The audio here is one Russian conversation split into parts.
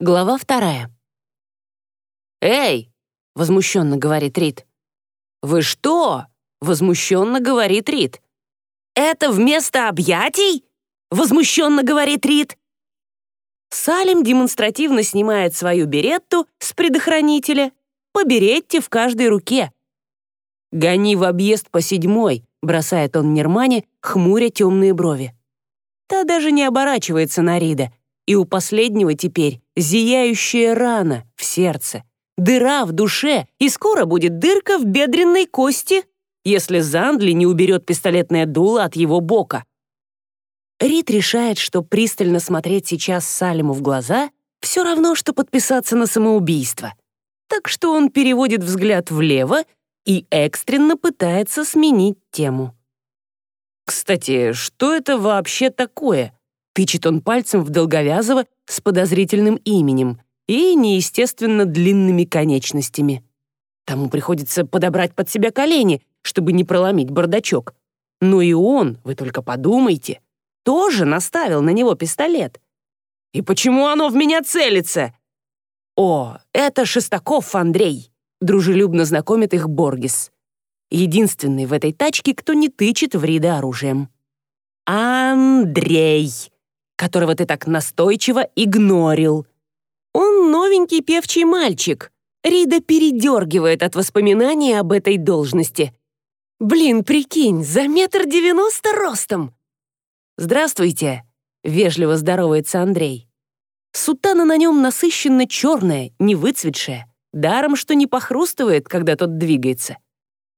Глава вторая. «Эй!» — возмущенно говорит Рид. «Вы что?» — возмущенно говорит Рид. «Это вместо объятий?» — возмущенно говорит Рид. Салим демонстративно снимает свою беретту с предохранителя, по беретте в каждой руке. «Гони в объезд по седьмой», — бросает он Нермане, хмуря темные брови. Та даже не оборачивается на Рида, и у последнего теперь зияющая рана в сердце, дыра в душе, и скоро будет дырка в бедренной кости, если Зандли не уберет пистолетное дуло от его бока. Рид решает, что пристально смотреть сейчас Салиму в глаза все равно, что подписаться на самоубийство. Так что он переводит взгляд влево и экстренно пытается сменить тему. «Кстати, что это вообще такое?» Тычет он пальцем в Долговязова с подозрительным именем и неестественно длинными конечностями. Тому приходится подобрать под себя колени, чтобы не проломить бардачок. Но и он, вы только подумайте, тоже наставил на него пистолет. И почему оно в меня целится? О, это Шестаков Андрей, дружелюбно знакомит их Боргис. Единственный в этой тачке, кто не тычет в Рида оружием. Андрей которого ты так настойчиво игнорил. Он новенький певчий мальчик. Рида передергивает от воспоминаний об этой должности. Блин, прикинь, за метр девяносто ростом. «Здравствуйте», — вежливо здоровается Андрей. Сутана на нем насыщенно черная, не выцветшая, даром, что не похрустывает, когда тот двигается.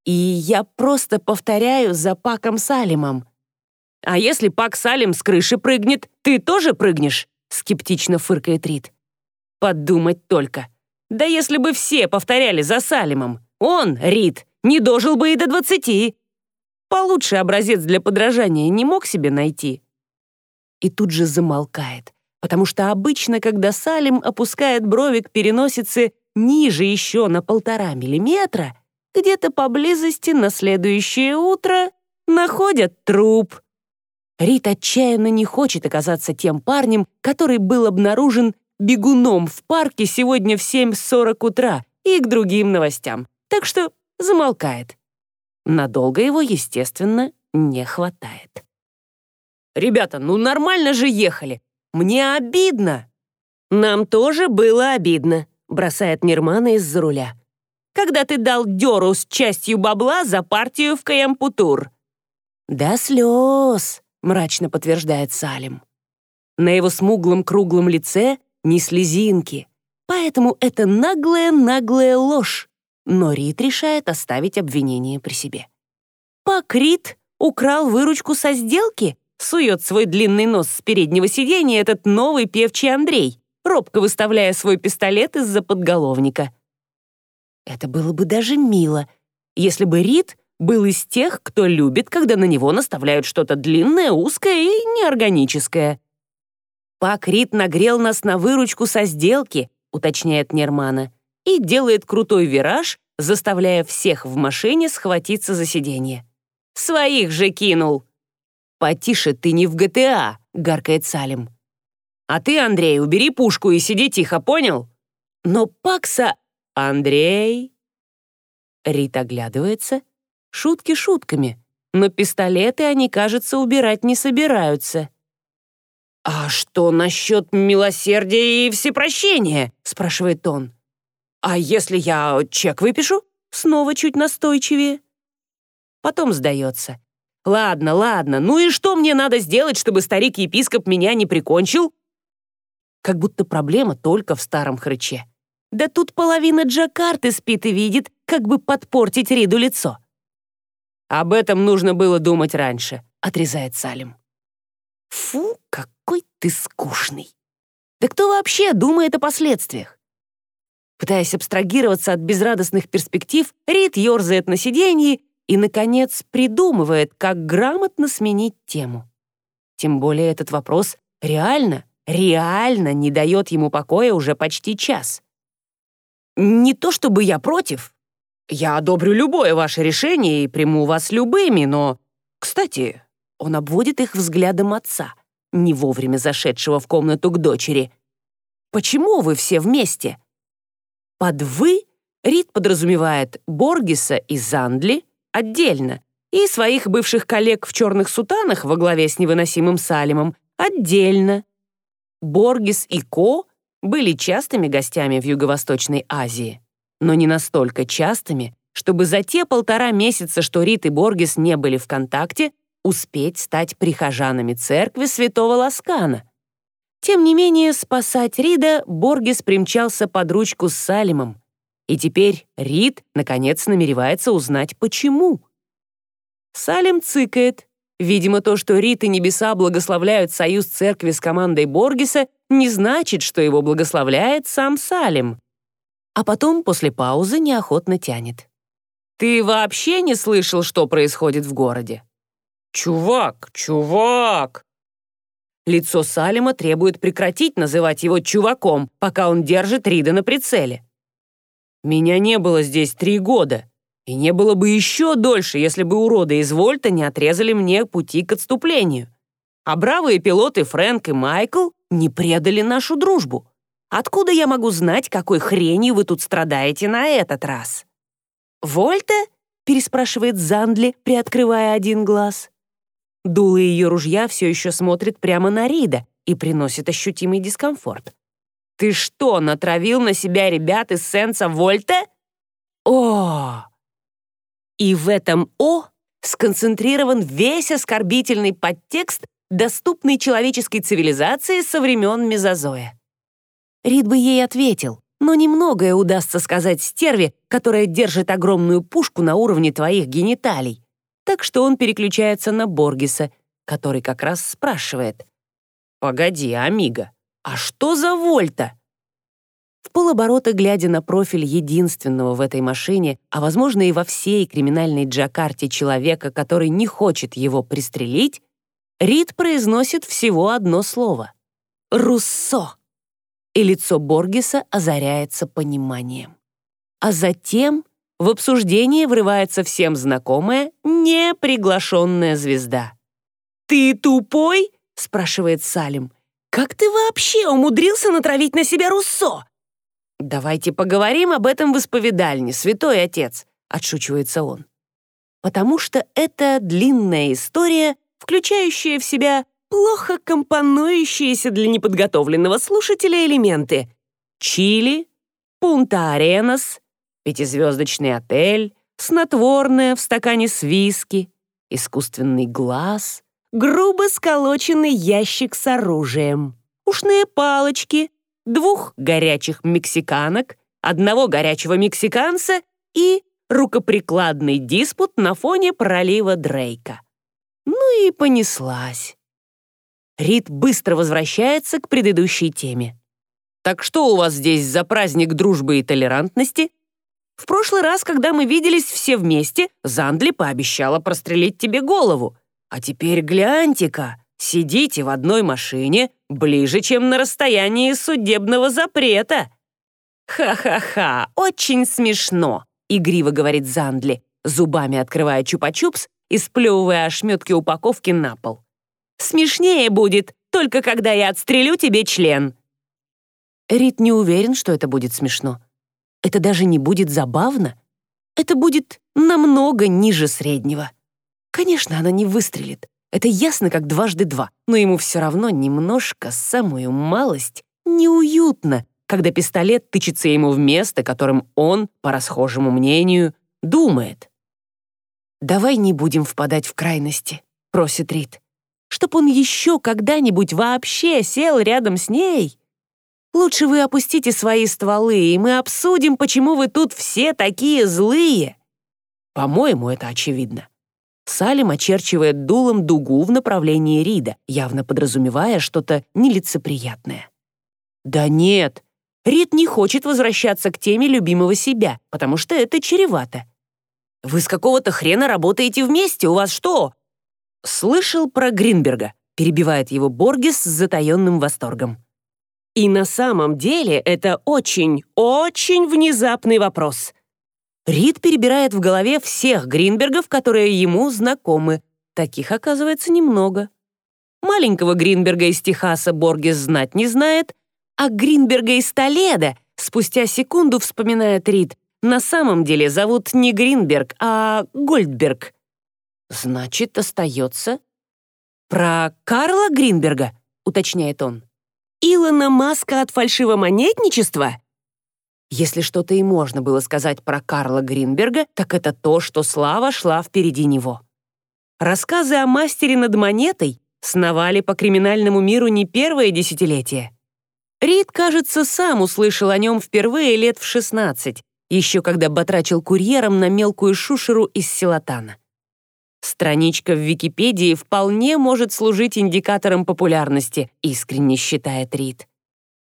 И я просто повторяю за Паком Салимом. «А если Пак Салим с крыши прыгнет, ты тоже прыгнешь?» — скептично фыркает Рид. «Подумать только. Да если бы все повторяли за Салимом, он, Рид, не дожил бы и до двадцати. Получше образец для подражания не мог себе найти». И тут же замолкает, потому что обычно, когда Салим опускает брови к ниже еще на полтора миллиметра, где-то поблизости на следующее утро находят труп. Рит отчаянно не хочет оказаться тем парнем, который был обнаружен бегуном в парке сегодня в 7.40 утра и к другим новостям. Так что замолкает. Надолго его, естественно, не хватает. «Ребята, ну нормально же ехали. Мне обидно». «Нам тоже было обидно», — бросает Нирмана из-за руля. «Когда ты дал дёру с частью бабла за партию в Каямпутур». «Да слез», — мрачно подтверждает Салим. На его смуглом круглом лице ни слезинки, поэтому это наглая-наглая ложь, но Рит решает оставить обвинение при себе. Пак Рит украл выручку со сделки, сует свой длинный нос с переднего сиденья этот новый певчий Андрей, робко выставляя свой пистолет из-за подголовника. Это было бы даже мило, если бы Рит был из тех, кто любит, когда на него наставляют что-то длинное, узкое и неорганическое. «Пак Рид нагрел нас на выручку со сделки», уточняет Нермана, и делает крутой вираж, заставляя всех в машине схватиться за сиденье. «Своих же кинул!» «Потише, ты не в ГТА», — гаркает Салим. «А ты, Андрей, убери пушку и сиди тихо, понял?» «Но Пакса...» «Андрей...» Рит оглядывается, Шутки шутками, но пистолеты они, кажется, убирать не собираются. «А что насчет милосердия и всепрощения?» — спрашивает он. «А если я чек выпишу?» Снова чуть настойчивее. Потом сдается. «Ладно, ладно, ну и что мне надо сделать, чтобы старик-епископ меня не прикончил?» Как будто проблема только в старом хрыче. Да тут половина Джакарты спит и видит, как бы подпортить Риду лицо. Об этом нужно было думать раньше», — отрезает Салим. «Фу, какой ты скучный! Да кто вообще думает о последствиях?» Пытаясь абстрагироваться от безрадостных перспектив, Рид ерзает на сиденье и, наконец, придумывает, как грамотно сменить тему. Тем более этот вопрос реально, реально не дает ему покоя уже почти час. «Не то чтобы я против», я одобрю любое ваше решение и приму вас любыми, но... Кстати, он обводит их взглядом отца, не вовремя зашедшего в комнату к дочери. Почему вы все вместе? Под «вы» Рид подразумевает Боргиса и Зандли отдельно и своих бывших коллег в черных сутанах во главе с невыносимым Салимом отдельно. Боргис и Ко были частыми гостями в Юго-Восточной Азии, но не настолько частыми, чтобы за те полтора месяца, что Рит и Боргис не были в контакте, успеть стать прихожанами церкви святого Ласкана. Тем не менее, спасать Рида Боргис примчался под ручку с Салимом, и теперь Рид, наконец, намеревается узнать, почему. Салим цыкает. Видимо, то, что Рид и небеса благословляют союз церкви с командой Боргиса, не значит, что его благословляет сам Салим. А потом, после паузы, неохотно тянет. «Ты вообще не слышал, что происходит в городе?» «Чувак, чувак!» Лицо Салима требует прекратить называть его чуваком, пока он держит Рида на прицеле. «Меня не было здесь три года, и не было бы еще дольше, если бы уроды из Вольта не отрезали мне пути к отступлению. А бравые пилоты Фрэнк и Майкл не предали нашу дружбу. Откуда я могу знать, какой хренью вы тут страдаете на этот раз?» «Вольта?» — переспрашивает Зандли, приоткрывая один глаз. Дуло ее ружья все еще смотрит прямо на Рида и приносит ощутимый дискомфорт. «Ты что, натравил на себя ребят из Сенса Вольта?» «О!» И в этом «о» сконцентрирован весь оскорбительный подтекст, доступный человеческой цивилизации со времен Мезозоя. Рид бы ей ответил, но немногое удастся сказать стерве, которая держит огромную пушку на уровне твоих гениталий так что он переключается на Боргиса, который как раз спрашивает. «Погоди, Амиго, а что за вольта?» В полоборота, глядя на профиль единственного в этой машине, а, возможно, и во всей криминальной Джакарте человека, который не хочет его пристрелить, Рид произносит всего одно слово — «Руссо». И лицо Боргиса озаряется пониманием. А затем в обсуждение врывается всем знакомая неприглашенная звезда. «Ты тупой?» — спрашивает Салим. «Как ты вообще умудрился натравить на себя Руссо?» «Давайте поговорим об этом в исповедальне, святой отец», — отшучивается он. «Потому что это длинная история, включающая в себя плохо компонующиеся для неподготовленного слушателя элементы. Чили, Пунта-Аренас, пятизвездочный отель, снотворное в стакане с виски, искусственный глаз, грубо сколоченный ящик с оружием, ушные палочки, двух горячих мексиканок, одного горячего мексиканца и рукоприкладный диспут на фоне пролива Дрейка. Ну и понеслась. Рид быстро возвращается к предыдущей теме. «Так что у вас здесь за праздник дружбы и толерантности?» В прошлый раз, когда мы виделись все вместе, Зандли пообещала прострелить тебе голову. А теперь гляньте-ка, сидите в одной машине ближе, чем на расстоянии судебного запрета». «Ха-ха-ха, очень смешно», — игриво говорит Зандли, зубами открывая чупа-чупс и сплевывая ошметки упаковки на пол. «Смешнее будет, только когда я отстрелю тебе член». Рит не уверен, что это будет смешно. Это даже не будет забавно. Это будет намного ниже среднего. Конечно, она не выстрелит. Это ясно, как дважды два. Но ему все равно немножко, самую малость, неуютно, когда пистолет тычется ему в место, которым он, по расхожему мнению, думает. «Давай не будем впадать в крайности», — просит Рид. «Чтоб он еще когда-нибудь вообще сел рядом с ней Лучше вы опустите свои стволы, и мы обсудим, почему вы тут все такие злые. По-моему, это очевидно. Салим очерчивает дулом дугу в направлении Рида, явно подразумевая что-то нелицеприятное. Да нет, Рид не хочет возвращаться к теме любимого себя, потому что это чревато. Вы с какого-то хрена работаете вместе, у вас что? Слышал про Гринберга, перебивает его Боргес с затаенным восторгом. И на самом деле это очень, очень внезапный вопрос. Рид перебирает в голове всех Гринбергов, которые ему знакомы. Таких, оказывается, немного. Маленького Гринберга из Техаса Боргес знать не знает, А Гринберга из Толеда, спустя секунду вспоминает Рид, на самом деле зовут не Гринберг, а Гольдберг. Значит, остается... Про Карла Гринберга, уточняет он. Илона Маска от фальшивомонетничества? Если что-то и можно было сказать про Карла Гринберга, так это то, что слава шла впереди него. Рассказы о мастере над монетой сновали по криминальному миру не первое десятилетие. Рид, кажется, сам услышал о нем впервые лет в 16, еще когда батрачил курьером на мелкую шушеру из Силатана. Страничка в Википедии вполне может служить индикатором популярности, искренне считает Рид.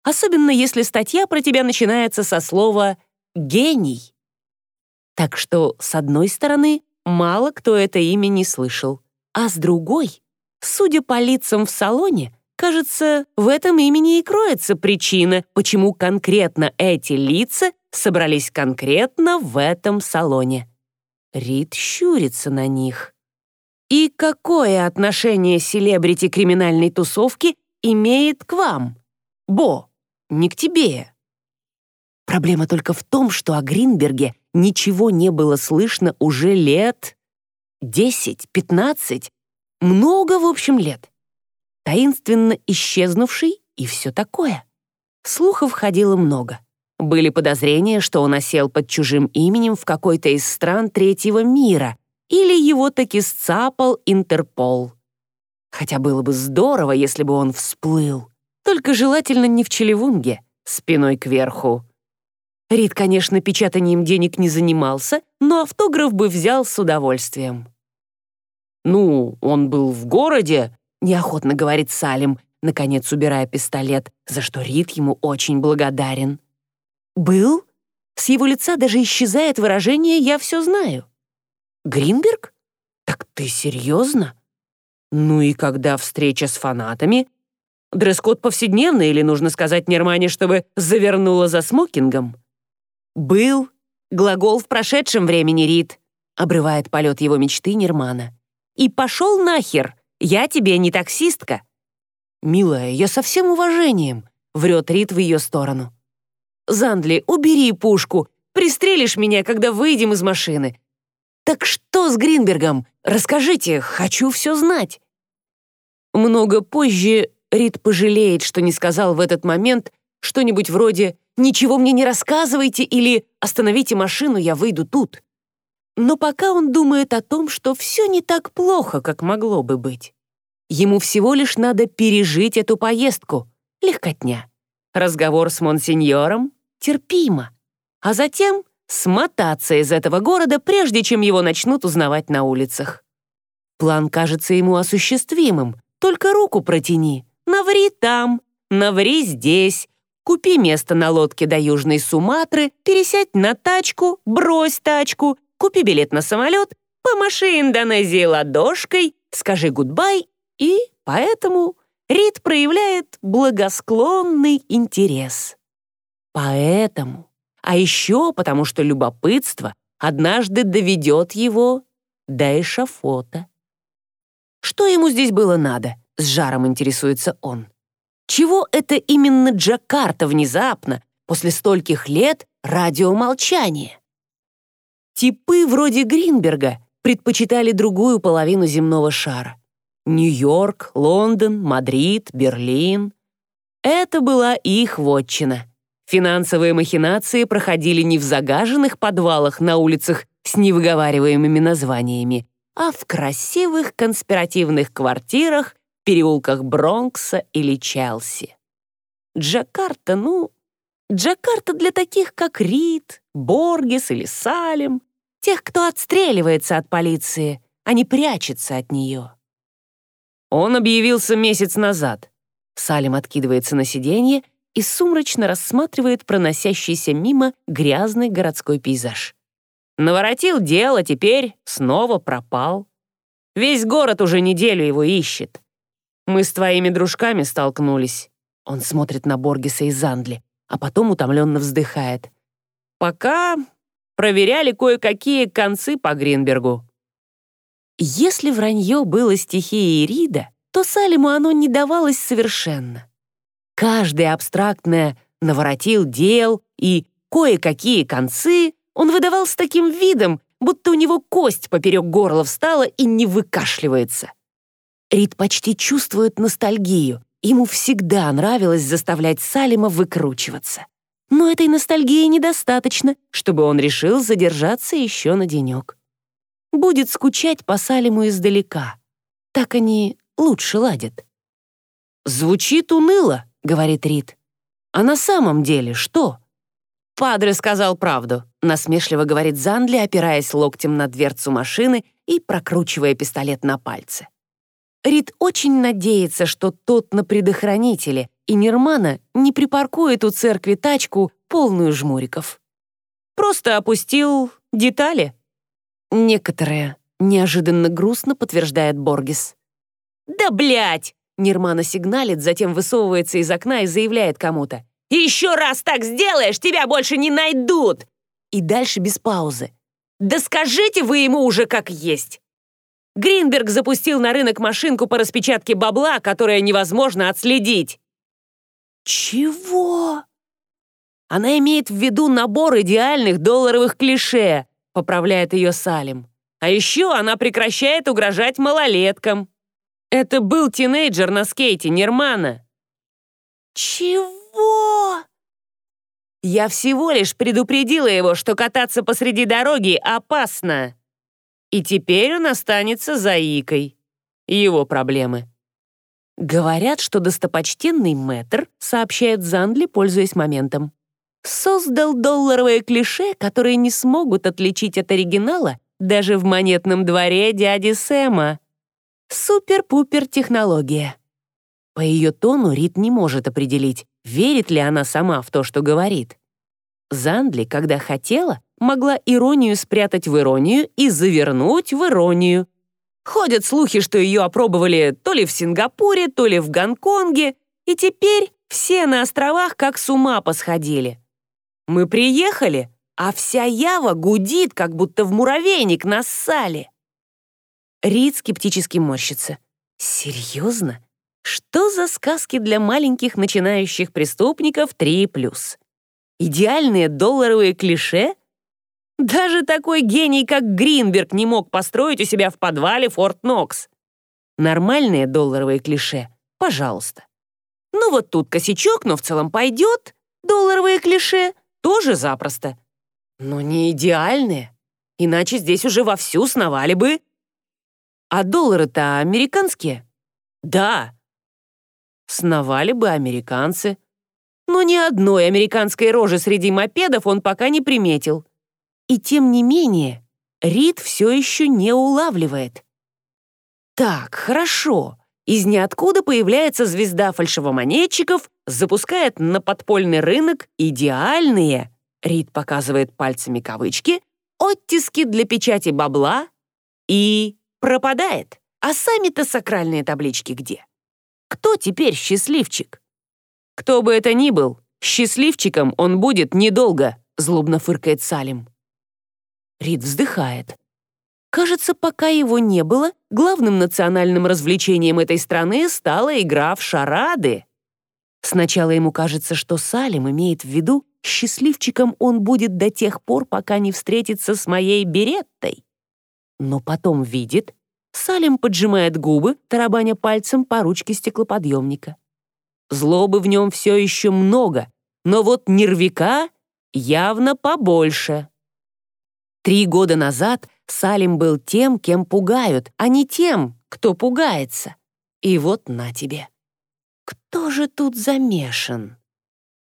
Особенно если статья про тебя начинается со слова «гений». Так что, с одной стороны, мало кто это имя не слышал, а с другой, судя по лицам в салоне, кажется, в этом имени и кроется причина, почему конкретно эти лица собрались конкретно в этом салоне. Рид щурится на них. И какое отношение селебрити криминальной тусовки имеет к вам? Бо, не к тебе. Проблема только в том, что о Гринберге ничего не было слышно уже лет 10-15, много, в общем, лет. Таинственно исчезнувший и все такое. Слухов ходило много. Были подозрения, что он осел под чужим именем в какой-то из стран третьего мира, или его таки сцапал Интерпол. Хотя было бы здорово, если бы он всплыл. Только желательно не в Челевунге, спиной кверху. Рид, конечно, печатанием денег не занимался, но автограф бы взял с удовольствием. «Ну, он был в городе», — неохотно говорит Салим, наконец убирая пистолет, за что Рид ему очень благодарен. «Был?» С его лица даже исчезает выражение «я все знаю». Гринберг? Так ты серьезно? Ну и когда встреча с фанатами? Дресс-код повседневный или нужно сказать Нермане, чтобы завернула за смокингом? Был. Глагол в прошедшем времени, Рит. Обрывает полет его мечты Нермана. И пошел нахер. Я тебе не таксистка. Милая, я со всем уважением. Врет Рит в ее сторону. Зандли, убери пушку. Пристрелишь меня, когда выйдем из машины. «Так что с Гринбергом? Расскажите, хочу все знать». Много позже Рид пожалеет, что не сказал в этот момент что-нибудь вроде «Ничего мне не рассказывайте» или «Остановите машину, я выйду тут». Но пока он думает о том, что все не так плохо, как могло бы быть. Ему всего лишь надо пережить эту поездку. Легкотня. Разговор с монсеньором терпимо. А затем смотаться из этого города, прежде чем его начнут узнавать на улицах. План кажется ему осуществимым, только руку протяни. Наври там, наври здесь, купи место на лодке до Южной Суматры, пересядь на тачку, брось тачку, купи билет на самолет, помаши Индонезии ладошкой, скажи гудбай, и поэтому Рид проявляет благосклонный интерес. Поэтому а еще потому, что любопытство однажды доведет его до эшафота. Что ему здесь было надо? С жаром интересуется он. Чего это именно Джакарта внезапно, после стольких лет радиомолчания? Типы вроде Гринберга предпочитали другую половину земного шара. Нью-Йорк, Лондон, Мадрид, Берлин. Это была их вотчина — Финансовые махинации проходили не в загаженных подвалах на улицах с невыговариваемыми названиями, а в красивых конспиративных квартирах переулках Бронкса или Челси. Джакарта, ну, Джакарта для таких, как Рид, Боргес или Салем, тех, кто отстреливается от полиции, а не прячется от нее. Он объявился месяц назад. Салим откидывается на сиденье и сумрачно рассматривает проносящийся мимо грязный городской пейзаж. Наворотил дело, теперь снова пропал. Весь город уже неделю его ищет. Мы с твоими дружками столкнулись. Он смотрит на Боргеса и Зандли, а потом утомленно вздыхает. Пока проверяли кое-какие концы по Гринбергу. Если вранье было стихией Рида, то Салиму оно не давалось совершенно. Каждое абстрактное «наворотил дел» и «кое-какие концы» он выдавал с таким видом, будто у него кость поперек горла встала и не выкашливается. Рид почти чувствует ностальгию. Ему всегда нравилось заставлять Салима выкручиваться. Но этой ностальгии недостаточно, чтобы он решил задержаться еще на денек. Будет скучать по Салиму издалека. Так они лучше ладят. «Звучит уныло», — говорит Рид. «А на самом деле что?» «Падре сказал правду», — насмешливо говорит Зандли, опираясь локтем на дверцу машины и прокручивая пистолет на пальце. Рид очень надеется, что тот на предохранителе, и Нирмана не припаркует у церкви тачку, полную жмуриков. Просто опустил детали. Некоторые, неожиданно грустно подтверждает Боргис. «Да блять!» Нирмана сигналит, затем высовывается из окна и заявляет кому-то. «Еще раз так сделаешь, тебя больше не найдут!» И дальше без паузы. «Да скажите вы ему уже как есть!» Гринберг запустил на рынок машинку по распечатке бабла, которая невозможно отследить. «Чего?» Она имеет в виду набор идеальных долларовых клише, поправляет ее Салим. А еще она прекращает угрожать малолеткам. Это был тинейджер на скейте, Нермана. Чего? Я всего лишь предупредила его, что кататься посреди дороги опасно. И теперь он останется заикой. Его проблемы. Говорят, что достопочтенный мэтр, сообщает Зандли, пользуясь моментом, создал долларовое клише, которые не смогут отличить от оригинала даже в монетном дворе дяди Сэма. Супер-пупер технология. По ее тону Рит не может определить, верит ли она сама в то, что говорит. Зандли, когда хотела, могла иронию спрятать в иронию и завернуть в иронию. Ходят слухи, что ее опробовали то ли в Сингапуре, то ли в Гонконге, и теперь все на островах как с ума посходили. Мы приехали, а вся Ява гудит, как будто в муравейник нассали. Рид скептически морщится. Серьезно? Что за сказки для маленьких начинающих преступников 3+. Идеальные долларовые клише? Даже такой гений, как Гринберг, не мог построить у себя в подвале Форт Нокс. Нормальные долларовые клише? Пожалуйста. Ну вот тут косячок, но в целом пойдет. Долларовые клише тоже запросто. Но не идеальные. Иначе здесь уже вовсю сновали бы а доллары-то американские? Да. Сновали бы американцы. Но ни одной американской рожи среди мопедов он пока не приметил. И тем не менее, Рид все еще не улавливает. Так, хорошо. Из ниоткуда появляется звезда фальшивомонетчиков, запускает на подпольный рынок идеальные, Рид показывает пальцами кавычки, оттиски для печати бабла и пропадает. А сами-то сакральные таблички где? Кто теперь счастливчик? Кто бы это ни был, счастливчиком он будет недолго, злобно фыркает Салим. Рид вздыхает. Кажется, пока его не было, главным национальным развлечением этой страны стала игра в шарады. Сначала ему кажется, что Салим имеет в виду, счастливчиком он будет до тех пор, пока не встретится с моей Береттой но потом видит, Салим поджимает губы, тарабаня пальцем по ручке стеклоподъемника. Злобы в нем все еще много, но вот нервика явно побольше. Три года назад Салим был тем, кем пугают, а не тем, кто пугается. И вот на тебе. Кто же тут замешан?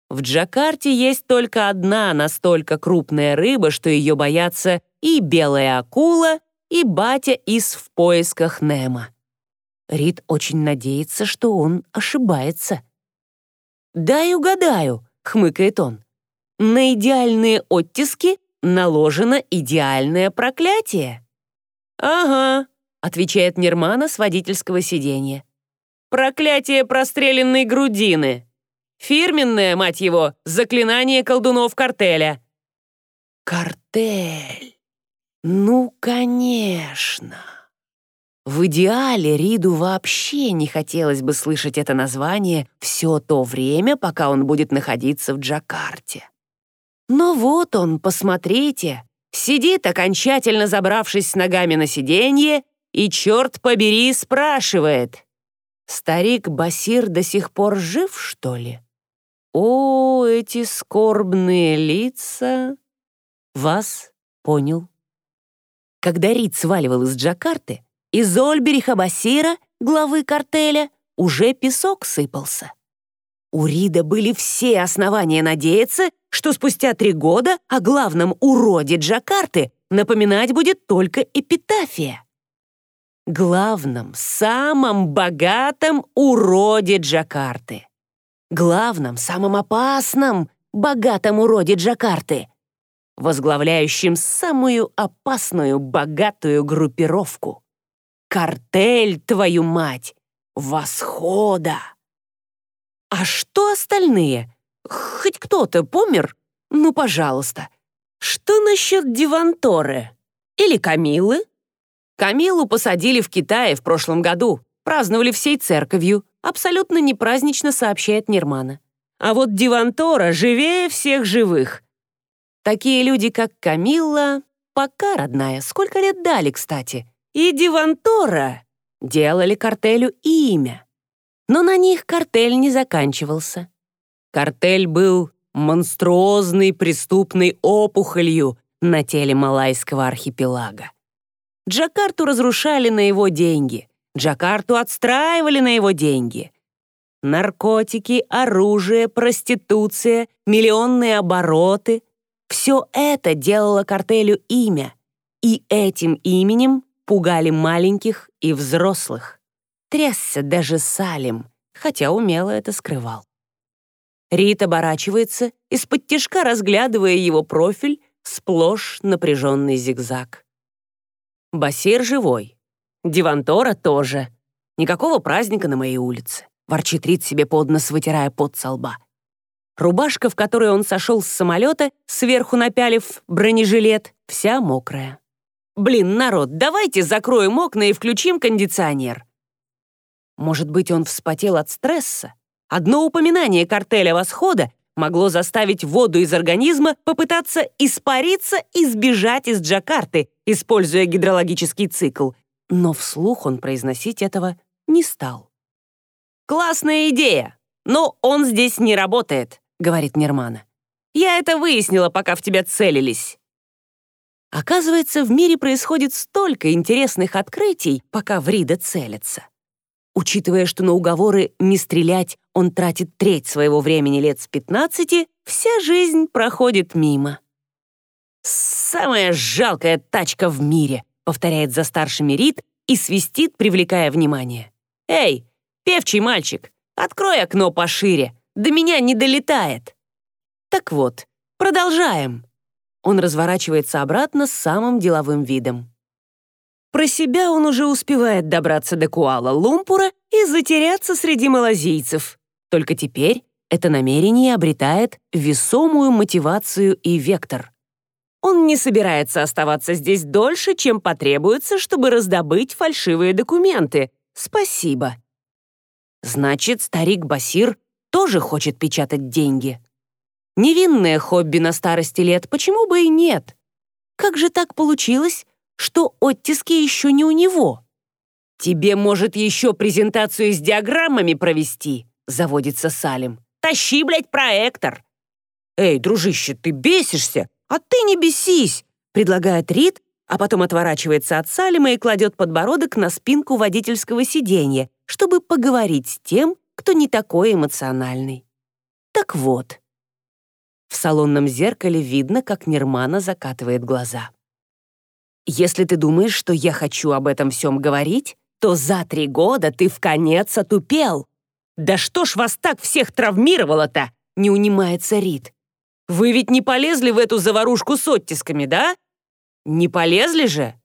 В Джакарте есть только одна настолько крупная рыба, что ее боятся и белая акула, и батя из «В поисках Немо». Рид очень надеется, что он ошибается. «Дай угадаю», — хмыкает он. «На идеальные оттиски наложено идеальное проклятие». «Ага», — отвечает Нермана с водительского сиденья. «Проклятие простреленной грудины. Фирменное, мать его, заклинание колдунов картеля». «Картель». Ну, конечно. В идеале Риду вообще не хотелось бы слышать это название все то время, пока он будет находиться в Джакарте. Но вот он, посмотрите, сидит, окончательно забравшись с ногами на сиденье, и, черт побери, спрашивает. «Старик Басир до сих пор жив, что ли?» «О, эти скорбные лица!» «Вас понял». Когда Рид сваливал из Джакарты, из Ольбериха Басира, главы картеля, уже песок сыпался. У Рида были все основания надеяться, что спустя три года о главном уроде Джакарты напоминать будет только эпитафия. Главном, самом богатом уроде Джакарты. Главном, самом опасном, богатом уроде Джакарты. Возглавляющим самую опасную, богатую группировку. Картель, твою мать! Восхода! А что остальные? Хоть кто-то помер? Ну, пожалуйста. Что насчет Диванторы? Или Камилы? Камилу посадили в Китае в прошлом году. Праздновали всей церковью. Абсолютно непразднично сообщает Нирмана. А вот Дивантора живее всех живых. Такие люди, как Камилла, пока, родная, сколько лет дали, кстати и Дивантора делали картелю имя. Но на них картель не заканчивался. Картель был монструозной преступной опухолью на теле Малайского архипелага. Джакарту разрушали на его деньги, Джакарту отстраивали на его деньги. Наркотики, оружие, проституция, миллионные обороты — все это делало картелю имя, и этим именем пугали маленьких и взрослых. Трясся даже Салим, хотя умело это скрывал. Рит оборачивается, из-под тишка разглядывая его профиль, сплошь напряженный зигзаг. Басир живой. Дивантора тоже. Никакого праздника на моей улице. Ворчит Рит себе под нос, вытирая пот со лба. Рубашка, в которой он сошел с самолета, сверху напялив бронежилет, вся мокрая. Блин, народ, давайте закроем окна и включим кондиционер. Может быть, он вспотел от стресса? Одно упоминание картеля восхода могло заставить воду из организма попытаться испариться и сбежать из Джакарты, используя гидрологический цикл. Но вслух он произносить этого не стал. «Классная идея, но он здесь не работает», — говорит Нермана. «Я это выяснила, пока в тебя целились». Оказывается, в мире происходит столько интересных открытий, пока в Рида целятся. Учитывая, что на уговоры не стрелять он тратит треть своего времени лет с 15, вся жизнь проходит мимо. «Самая жалкая тачка в мире», — повторяет за старшими Рид и свистит, привлекая внимание. «Эй, певчий мальчик, открой окно пошире, до меня не долетает». Так вот, продолжаем. Он разворачивается обратно с самым деловым видом. Про себя он уже успевает добраться до Куала-Лумпура и затеряться среди малазийцев. Только теперь это намерение обретает весомую мотивацию и вектор. Он не собирается оставаться здесь дольше, чем потребуется, чтобы раздобыть фальшивые документы. Спасибо. Значит, старик Басир тоже хочет печатать деньги. Невинное хобби на старости лет, почему бы и нет? Как же так получилось, что оттиски еще не у него? «Тебе, может, еще презентацию с диаграммами провести?» — заводится Салим. «Тащи, блядь, проектор!» «Эй, дружище, ты бесишься? А ты не бесись!» — предлагает Рид, а потом отворачивается от Салима и кладет подбородок на спинку водительского сиденья, чтобы поговорить с тем, кто не такой эмоциональный. Так вот, в салонном зеркале видно, как Нирмана закатывает глаза. «Если ты думаешь, что я хочу об этом всем говорить, то за три года ты в конец отупел. Да что ж вас так всех травмировало-то?» — не унимается Рид. «Вы ведь не полезли в эту заварушку с оттисками, да? Не полезли же?»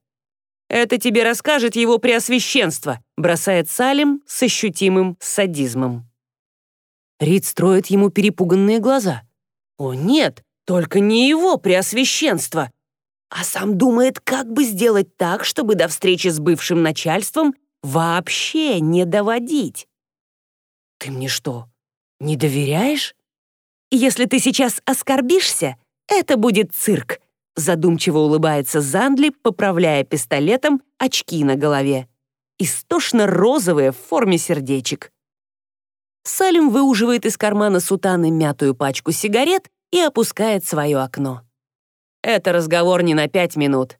«Это тебе расскажет его преосвященство», — бросает Салим с ощутимым садизмом. Рид строит ему перепуганные глаза. «О нет, только не его преосвященство!» а сам думает, как бы сделать так, чтобы до встречи с бывшим начальством вообще не доводить. Ты мне что, не доверяешь? Если ты сейчас оскорбишься, это будет цирк, задумчиво улыбается Зандли, поправляя пистолетом очки на голове. Истошно-розовые в форме сердечек. Салим выуживает из кармана сутаны мятую пачку сигарет и опускает свое окно. «Это разговор не на пять минут.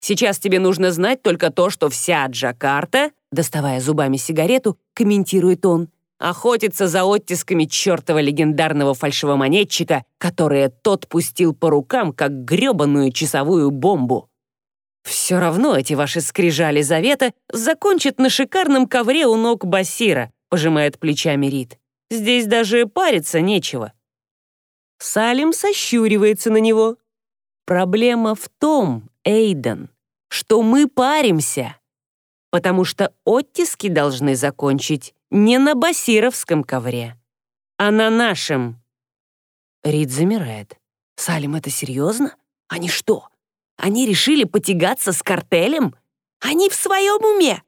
Сейчас тебе нужно знать только то, что вся Джакарта, доставая зубами сигарету, комментирует он, охотится за оттисками чертова легендарного фальшивомонетчика, которые тот пустил по рукам, как гребаную часовую бомбу. Все равно эти ваши скрижали завета закончат на шикарном ковре у ног Басира, пожимает плечами Рид. Здесь даже париться нечего. Салим сощуривается на него. Проблема в том, Эйден, что мы паримся, потому что оттиски должны закончить не на басировском ковре, а на нашем. Рид замирает. Салим, это серьезно? Они что, они решили потягаться с картелем? Они в своем уме?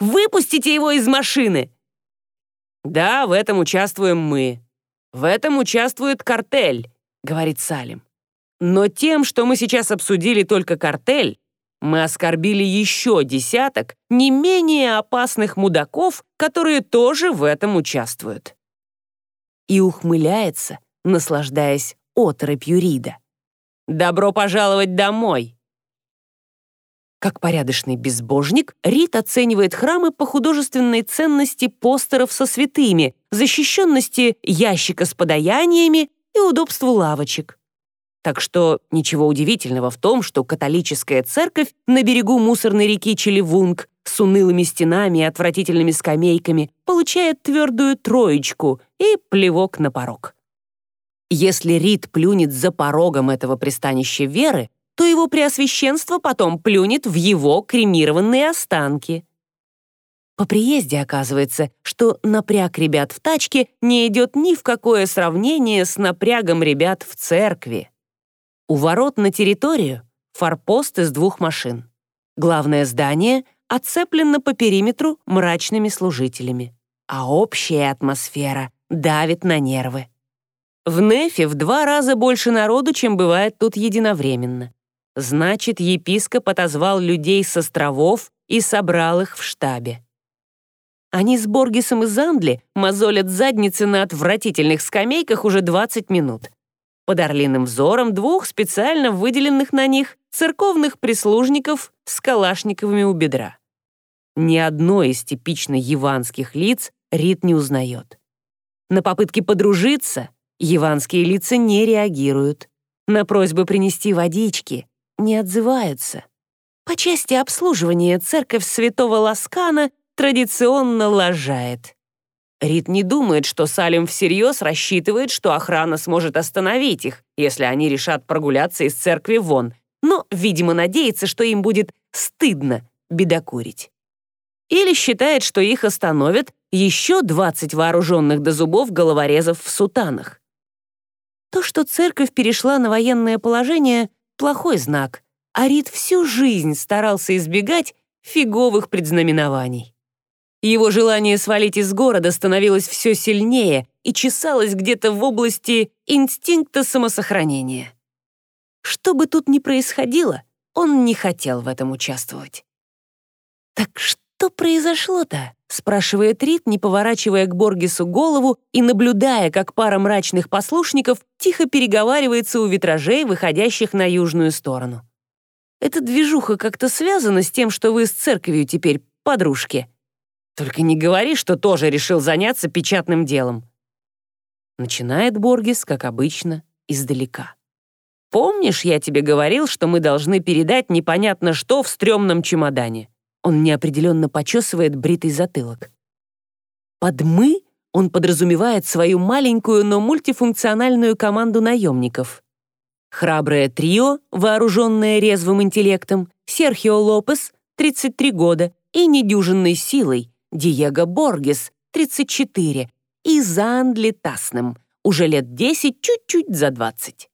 Выпустите его из машины!» «Да, в этом участвуем мы. В этом участвует картель», — говорит Салим. «Но тем, что мы сейчас обсудили только картель, мы оскорбили еще десяток не менее опасных мудаков, которые тоже в этом участвуют». И ухмыляется, наслаждаясь оторопью Рида. Добро пожаловать домой!» Как порядочный безбожник, Рит оценивает храмы по художественной ценности постеров со святыми, защищенности ящика с подаяниями и удобству лавочек. Так что ничего удивительного в том, что католическая церковь на берегу мусорной реки Челевунг с унылыми стенами и отвратительными скамейками получает твердую троечку и плевок на порог. Если Рид плюнет за порогом этого пристанища веры, то его преосвященство потом плюнет в его кремированные останки. По приезде оказывается, что напряг ребят в тачке не идет ни в какое сравнение с напрягом ребят в церкви. У ворот на территорию форпост из двух машин. Главное здание оцеплено по периметру мрачными служителями, а общая атмосфера давит на нервы. В Нефе в два раза больше народу, чем бывает тут единовременно. Значит, епископ отозвал людей с островов и собрал их в штабе. Они с Боргисом и Зандли мозолят задницы на отвратительных скамейках уже 20 минут. Под орлиным взором двух специально выделенных на них церковных прислужников с калашниковыми у бедра. Ни одно из типично яванских лиц Рит не узнает. На попытки подружиться Яванские лица не реагируют. На просьбы принести водички не отзываются. По части обслуживания церковь святого Ласкана традиционно лажает. Рид не думает, что Салим всерьез рассчитывает, что охрана сможет остановить их, если они решат прогуляться из церкви вон, но, видимо, надеется, что им будет стыдно бедокурить. Или считает, что их остановят еще 20 вооруженных до зубов головорезов в сутанах. То, что церковь перешла на военное положение, плохой знак. Арит всю жизнь старался избегать фиговых предзнаменований. Его желание свалить из города становилось все сильнее и чесалось где-то в области инстинкта самосохранения. Что бы тут ни происходило, он не хотел в этом участвовать. Так что произошло-то? спрашивает Рит, не поворачивая к Боргису голову и наблюдая, как пара мрачных послушников тихо переговаривается у витражей, выходящих на южную сторону. Эта движуха как-то связана с тем, что вы с церковью теперь подружки. Только не говори, что тоже решил заняться печатным делом. Начинает Боргис, как обычно, издалека. Помнишь, я тебе говорил, что мы должны передать непонятно что в стрёмном чемодане? Он неопределенно почесывает бритый затылок. Под «мы» он подразумевает свою маленькую, но мультифункциональную команду наемников. Храброе трио, вооруженное резвым интеллектом, Серхио Лопес, 33 года, и недюжинной силой, Диего Боргес, 34, и Зандли Тасным, уже лет 10, чуть-чуть за 20.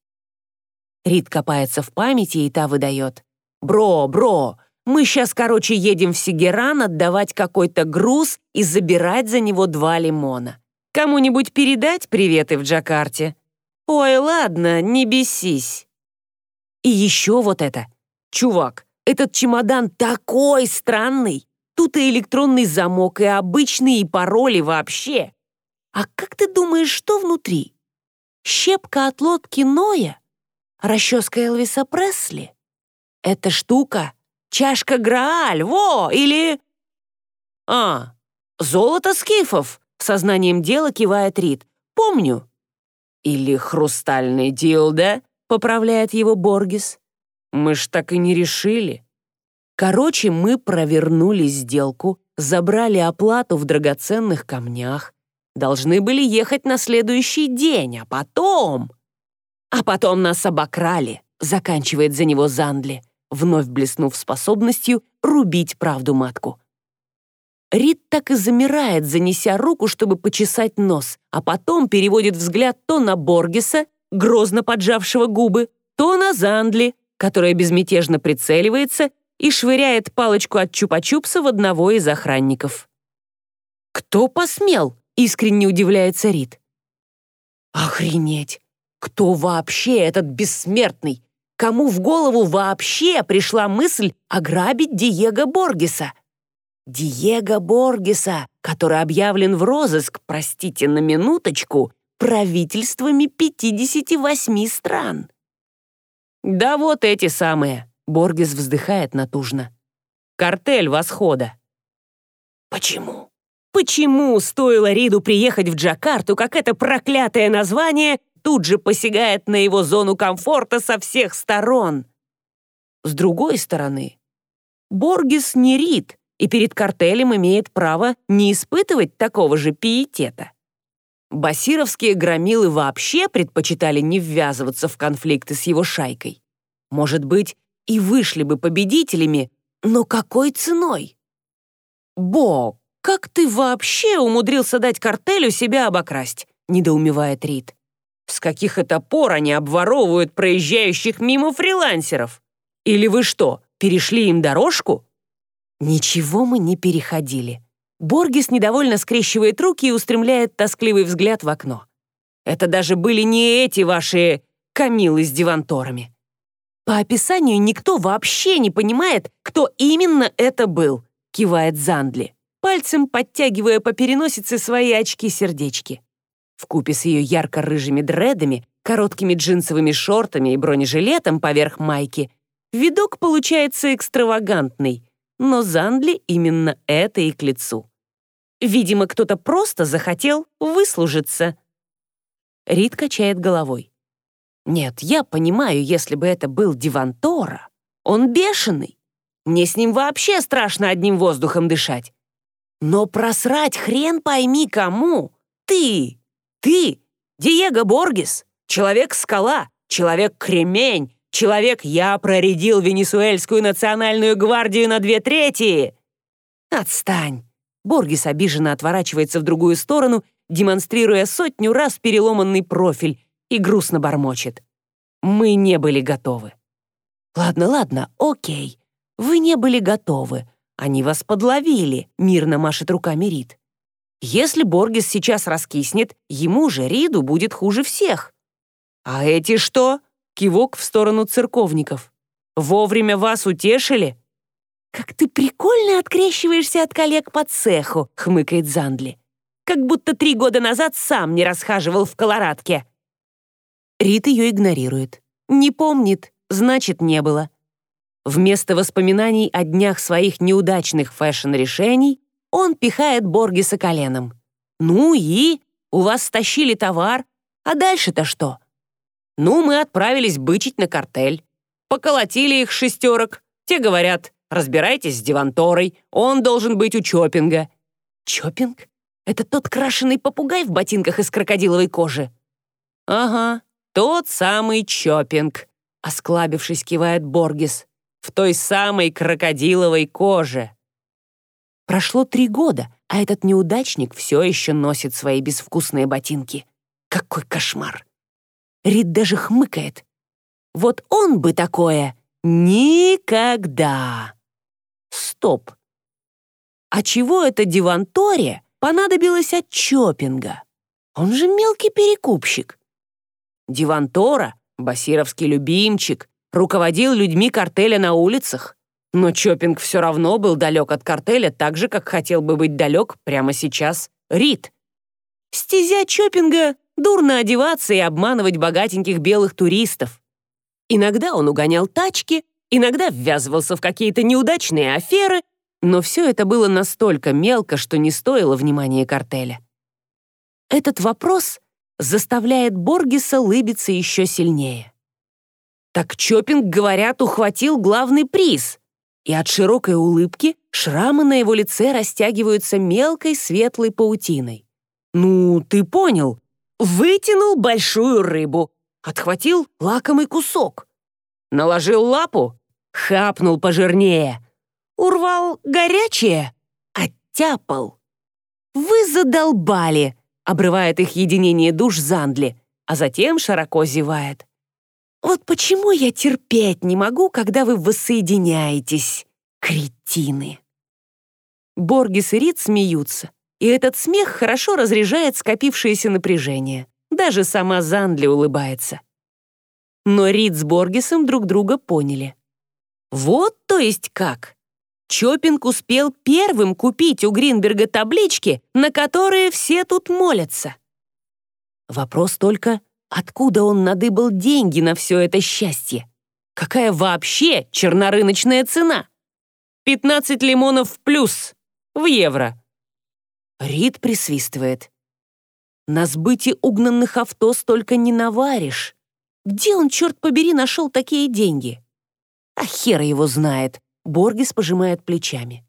Рид копается в памяти, и та выдает. «Бро, бро, мы сейчас, короче, едем в Сигеран отдавать какой-то груз и забирать за него два лимона. Кому-нибудь передать приветы в Джакарте? Ой, ладно, не бесись. И еще вот это. Чувак, этот чемодан такой странный. Тут и электронный замок, и обычные, пароли вообще. А как ты думаешь, что внутри? Щепка от лодки Ноя? Расческа Элвиса Пресли? Эта штука — чашка Грааль, во, или... А, золото скифов, сознанием дела кивает Рид. Помню. Или хрустальный дилда, поправляет его Боргис. Мы ж так и не решили. Короче, мы провернули сделку, забрали оплату в драгоценных камнях, должны были ехать на следующий день, а потом... А потом нас обокрали, заканчивает за него Зандли вновь блеснув способностью рубить правду матку. Рид так и замирает, занеся руку, чтобы почесать нос, а потом переводит взгляд то на Боргеса, грозно поджавшего губы, то на Зандли, которая безмятежно прицеливается и швыряет палочку от чупа-чупса в одного из охранников. «Кто посмел?» — искренне удивляется Рид. «Охренеть! Кто вообще этот бессмертный? Кому в голову вообще пришла мысль ограбить Диего Боргеса? Диего Боргеса, который объявлен в розыск, простите на минуточку, правительствами 58 стран. Да вот эти самые, Боргес вздыхает натужно. Картель восхода. Почему? Почему стоило Риду приехать в Джакарту, как это проклятое название тут же посягает на его зону комфорта со всех сторон. С другой стороны, Боргис не Рид и перед картелем имеет право не испытывать такого же пиетета. Басировские громилы вообще предпочитали не ввязываться в конфликты с его шайкой. Может быть, и вышли бы победителями, но какой ценой? «Бо, как ты вообще умудрился дать картелю себя обокрасть?» — недоумевает Рид. С каких это пор они обворовывают проезжающих мимо фрилансеров? Или вы что, перешли им дорожку? Ничего мы не переходили. Боргис недовольно скрещивает руки и устремляет тоскливый взгляд в окно. Это даже были не эти ваши камилы с диванторами. По описанию никто вообще не понимает, кто именно это был, кивает Зандли, пальцем подтягивая по переносице свои очки-сердечки. В купе с ее ярко-рыжими дредами, короткими джинсовыми шортами и бронежилетом поверх майки, видок получается экстравагантный, но Зандли именно это и к лицу. Видимо, кто-то просто захотел выслужиться. Рид качает головой. Нет, я понимаю, если бы это был Дивантора. Он бешеный. Мне с ним вообще страшно одним воздухом дышать. Но просрать хрен пойми кому. Ты, ты, Диего Боргес, человек-скала, человек-кремень, человек «Я проредил Венесуэльскую национальную гвардию на две трети!» «Отстань!» Боргес обиженно отворачивается в другую сторону, демонстрируя сотню раз переломанный профиль, и грустно бормочет. «Мы не были готовы». «Ладно, ладно, окей. Вы не были готовы. Они вас подловили», — мирно машет руками Рид. Если Боргес сейчас раскиснет, ему же, Риду, будет хуже всех. А эти что? Кивок в сторону церковников. Вовремя вас утешили? «Как ты прикольно открещиваешься от коллег по цеху», — хмыкает Зандли. «Как будто три года назад сам не расхаживал в колорадке». Рит ее игнорирует. Не помнит, значит, не было. Вместо воспоминаний о днях своих неудачных фэшн-решений он пихает Боргиса коленом. «Ну и? У вас стащили товар. А дальше-то что?» «Ну, мы отправились бычить на картель. Поколотили их шестерок. Те говорят, разбирайтесь с Диванторой, он должен быть у Чопинга». «Чопинг? Это тот крашеный попугай в ботинках из крокодиловой кожи?» «Ага, тот самый Чопинг», — осклабившись, кивает Боргис. «В той самой крокодиловой коже». Прошло три года, а этот неудачник все еще носит свои безвкусные ботинки. Какой кошмар! Рид даже хмыкает. Вот он бы такое Никогда. Стоп. А чего это Диванторе понадобилось от Чопинга? Он же мелкий перекупщик. Дивантора, басировский любимчик, руководил людьми картеля на улицах. Но Чопинг все равно был далек от картеля так же, как хотел бы быть далек прямо сейчас Рид. Стезя Чопинга — дурно одеваться и обманывать богатеньких белых туристов. Иногда он угонял тачки, иногда ввязывался в какие-то неудачные аферы, но все это было настолько мелко, что не стоило внимания картеля. Этот вопрос заставляет Боргиса лыбиться еще сильнее. Так Чопинг, говорят, ухватил главный приз, и от широкой улыбки шрамы на его лице растягиваются мелкой светлой паутиной. «Ну, ты понял. Вытянул большую рыбу, отхватил лакомый кусок. Наложил лапу, хапнул пожирнее. Урвал горячее, оттяпал. «Вы задолбали!» — обрывает их единение душ Зандли, а затем широко зевает. «Вот почему я терпеть не могу, когда вы воссоединяетесь, кретины!» Боргис и Рид смеются, и этот смех хорошо разряжает скопившееся напряжение. Даже сама Зандли улыбается. Но Рид с Боргисом друг друга поняли. Вот то есть как. Чопинг успел первым купить у Гринберга таблички, на которые все тут молятся. Вопрос только, откуда он надыбал деньги на все это счастье? Какая вообще чернорыночная цена? 15 лимонов в плюс, в евро. Рид присвистывает. На сбыте угнанных авто столько не наваришь. Где он, черт побери, нашел такие деньги? А хер его знает. Боргис пожимает плечами.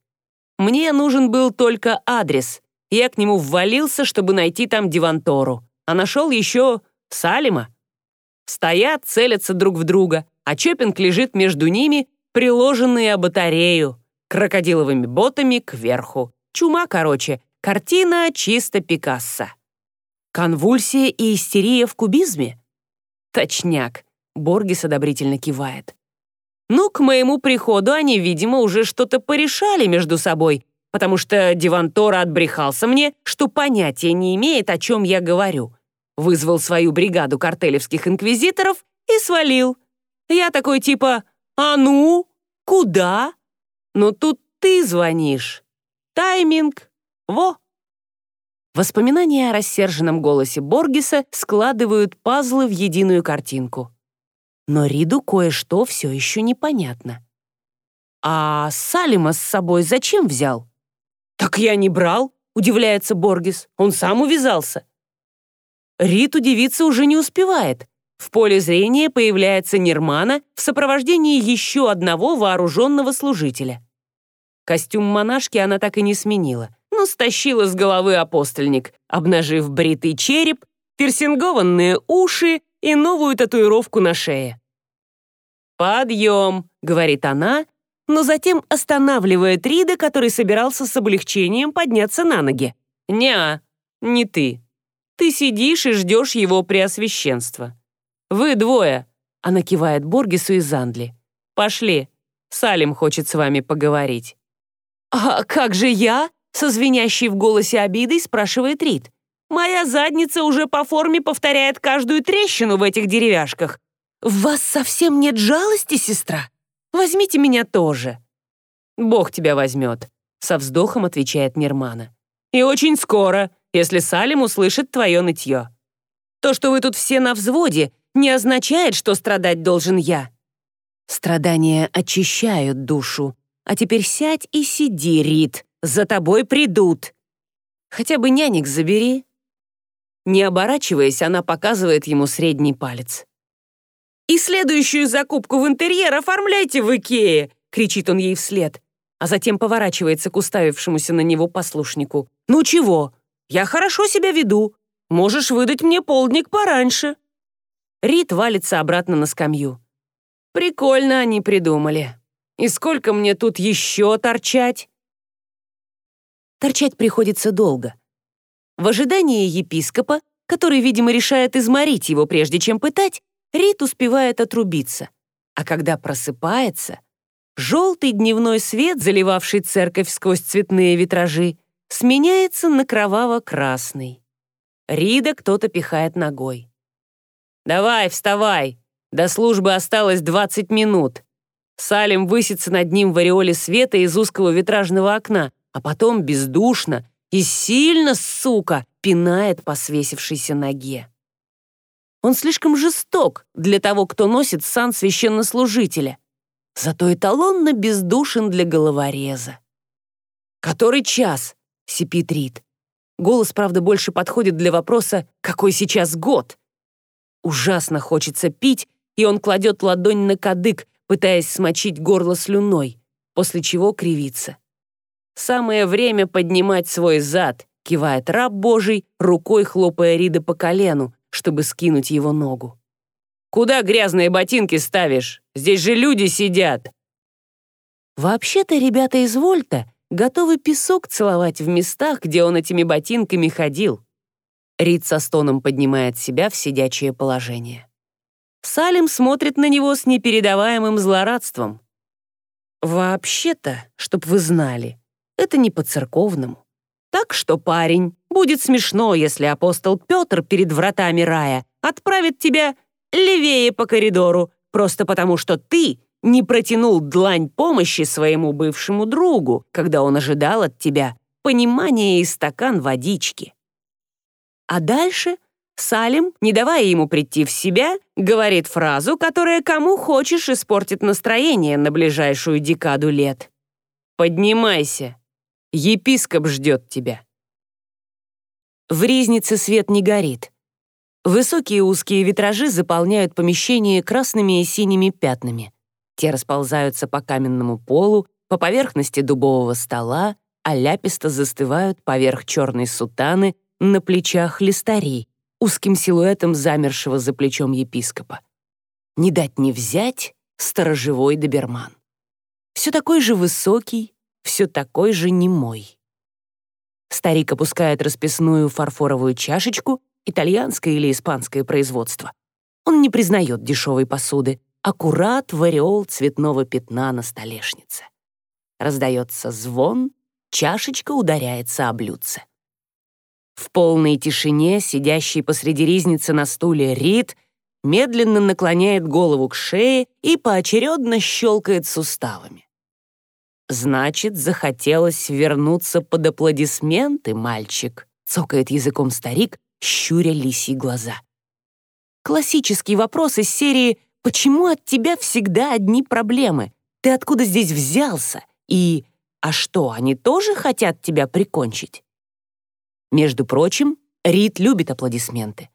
Мне нужен был только адрес. Я к нему ввалился, чтобы найти там Дивантору. А нашел еще Салима. Стоят, целятся друг в друга, а Чопинг лежит между ними, приложенный о батарею, крокодиловыми ботами кверху. Чума, короче, картина чисто Пикассо. Конвульсия и истерия в кубизме? Точняк. Боргис одобрительно кивает. Ну, к моему приходу они, видимо, уже что-то порешали между собой, потому что Дивантора отбрехался мне, что понятия не имеет, о чем я говорю. Вызвал свою бригаду картелевских инквизиторов и свалил. Я такой типа «А ну? Куда?» Но тут ты звонишь. Тайминг. Во! Воспоминания о рассерженном голосе Боргиса складывают пазлы в единую картинку. Но Риду кое-что все еще непонятно. «А Салима с собой зачем взял?» «Так я не брал», — удивляется Боргис. «Он сам увязался». Рид удивиться уже не успевает. В поле зрения появляется Нирмана в сопровождении еще одного вооруженного служителя. Костюм монашки она так и не сменила но стащила с головы апостольник, обнажив бритый череп, персингованные уши и новую татуировку на шее. «Подъем», — говорит она, но затем останавливает Рида, который собирался с облегчением подняться на ноги. «Не, не ты. Ты сидишь и ждешь его преосвященства. Вы двое», — она кивает Боргису из Андли. «Пошли, Салим хочет с вами поговорить». «А как же я?» со звенящей в голосе обидой спрашивает Рид. «Моя задница уже по форме повторяет каждую трещину в этих деревяшках. В вас совсем нет жалости, сестра? Возьмите меня тоже». «Бог тебя возьмет», — со вздохом отвечает Нирмана. «И очень скоро, если Салим услышит твое нытье. То, что вы тут все на взводе, не означает, что страдать должен я». Страдания очищают душу. А теперь сядь и сиди, Рид, за тобой придут. Хотя бы нянек забери». Не оборачиваясь, она показывает ему средний палец. «И следующую закупку в интерьер оформляйте в Икее!» — кричит он ей вслед, а затем поворачивается к уставившемуся на него послушнику. «Ну чего? Я хорошо себя веду. Можешь выдать мне полдник пораньше». Рит валится обратно на скамью. «Прикольно они придумали. И сколько мне тут еще торчать?» Торчать приходится долго. В ожидании епископа, который, видимо, решает изморить его, прежде чем пытать, Рит успевает отрубиться. А когда просыпается, желтый дневной свет, заливавший церковь сквозь цветные витражи, сменяется на кроваво-красный. Рида кто-то пихает ногой. «Давай, вставай! До службы осталось 20 минут!» Салим высится над ним в ореоле света из узкого витражного окна, а потом бездушно и сильно, сука, пинает по свесившейся ноге. Он слишком жесток для того, кто носит сан священнослужителя, зато эталонно бездушен для головореза. «Который час?» — сипит Рид. Голос, правда, больше подходит для вопроса «какой сейчас год?». Ужасно хочется пить, и он кладет ладонь на кадык, пытаясь смочить горло слюной, после чего кривится. «Самое время поднимать свой зад», — кивает раб Божий, рукой хлопая Рида по колену, чтобы скинуть его ногу. «Куда грязные ботинки ставишь? Здесь же люди сидят!» Вообще-то ребята из Вольта готовы песок целовать в местах, где он этими ботинками ходил. Рид со стоном поднимает себя в сидячее положение. Салим смотрит на него с непередаваемым злорадством. «Вообще-то, чтоб вы знали, это не по-церковному. Так что, парень, будет смешно, если апостол Петр перед вратами рая отправит тебя левее по коридору, просто потому что ты не протянул длань помощи своему бывшему другу, когда он ожидал от тебя понимания и стакан водички. А дальше Салим, не давая ему прийти в себя, говорит фразу, которая кому хочешь испортит настроение на ближайшую декаду лет. «Поднимайся, епископ ждет тебя». В ризнице свет не горит. Высокие узкие витражи заполняют помещение красными и синими пятнами. Те расползаются по каменному полу, по поверхности дубового стола, а ляписто застывают поверх черной сутаны на плечах листарей, узким силуэтом замершего за плечом епископа. Не дать не взять сторожевой доберман. Все такой же высокий, все такой же немой. Старик опускает расписную фарфоровую чашечку, итальянское или испанское производство. Он не признает дешевой посуды, аккурат в ореол цветного пятна на столешнице. Раздается звон, чашечка ударяется о блюдце. В полной тишине сидящий посреди ризницы на стуле Рид медленно наклоняет голову к шее и поочередно щелкает суставами. «Значит, захотелось вернуться под аплодисменты, мальчик», цокает языком старик, щуря лисьи глаза. Классический вопрос из серии «Почему от тебя всегда одни проблемы? Ты откуда здесь взялся?» и «А что, они тоже хотят тебя прикончить?» Между прочим, Рид любит аплодисменты.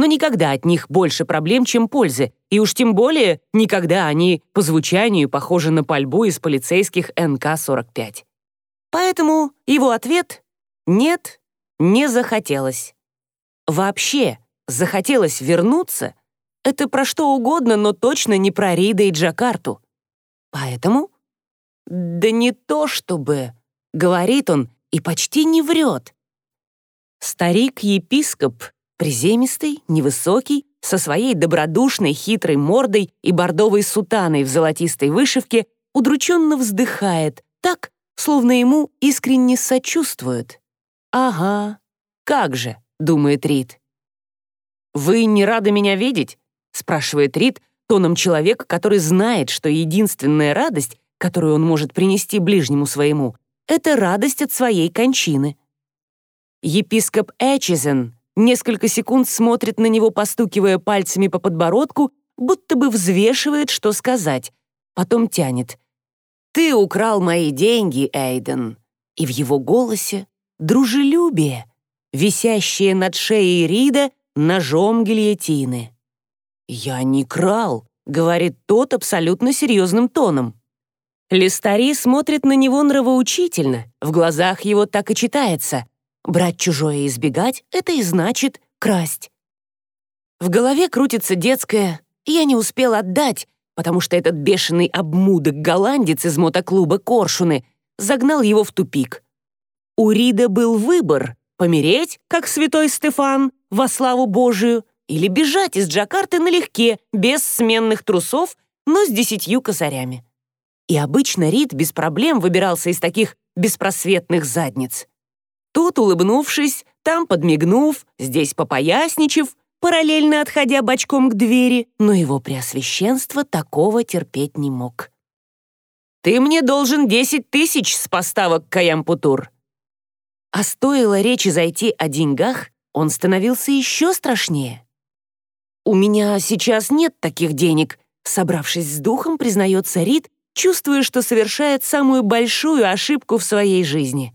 Но никогда от них больше проблем, чем пользы, и уж тем более никогда они по звучанию похожи на пальбу из полицейских НК-45. Поэтому его ответ — нет, не захотелось. Вообще, захотелось вернуться — это про что угодно, но точно не про Рида и Джакарту. Поэтому... Да не то чтобы... Говорит он и почти не врет. Старик-епископ, приземистый, невысокий, со своей добродушной хитрой мордой и бордовой сутаной в золотистой вышивке, удрученно вздыхает, так, словно ему искренне сочувствуют. «Ага, как же», — думает Рид. «Вы не рады меня видеть?» — спрашивает Рид тоном человека, который знает, что единственная радость, которую он может принести ближнему своему, это радость от своей кончины. Епископ Эчизен несколько секунд смотрит на него, постукивая пальцами по подбородку, будто бы взвешивает, что сказать. Потом тянет. «Ты украл мои деньги, Эйден». И в его голосе дружелюбие, висящее над шеей Рида ножом гильотины. «Я не крал», — говорит тот абсолютно серьезным тоном. Листари смотрит на него нравоучительно, в глазах его так и читается. Брать чужое и избегать — это и значит красть. В голове крутится детское «я не успел отдать», потому что этот бешеный обмудок-голландец из мотоклуба «Коршуны» загнал его в тупик. У Рида был выбор — помереть, как святой Стефан, во славу Божию, или бежать из Джакарты налегке, без сменных трусов, но с десятью косарями. И обычно Рид без проблем выбирался из таких беспросветных задниц. Тут улыбнувшись, там подмигнув, здесь попоясничав, параллельно отходя бочком к двери, но его преосвященство такого терпеть не мог. «Ты мне должен десять тысяч с поставок Каямпутур». А стоило речи зайти о деньгах, он становился еще страшнее. «У меня сейчас нет таких денег», собравшись с духом, признается Рид, чувствуя, что совершает самую большую ошибку в своей жизни.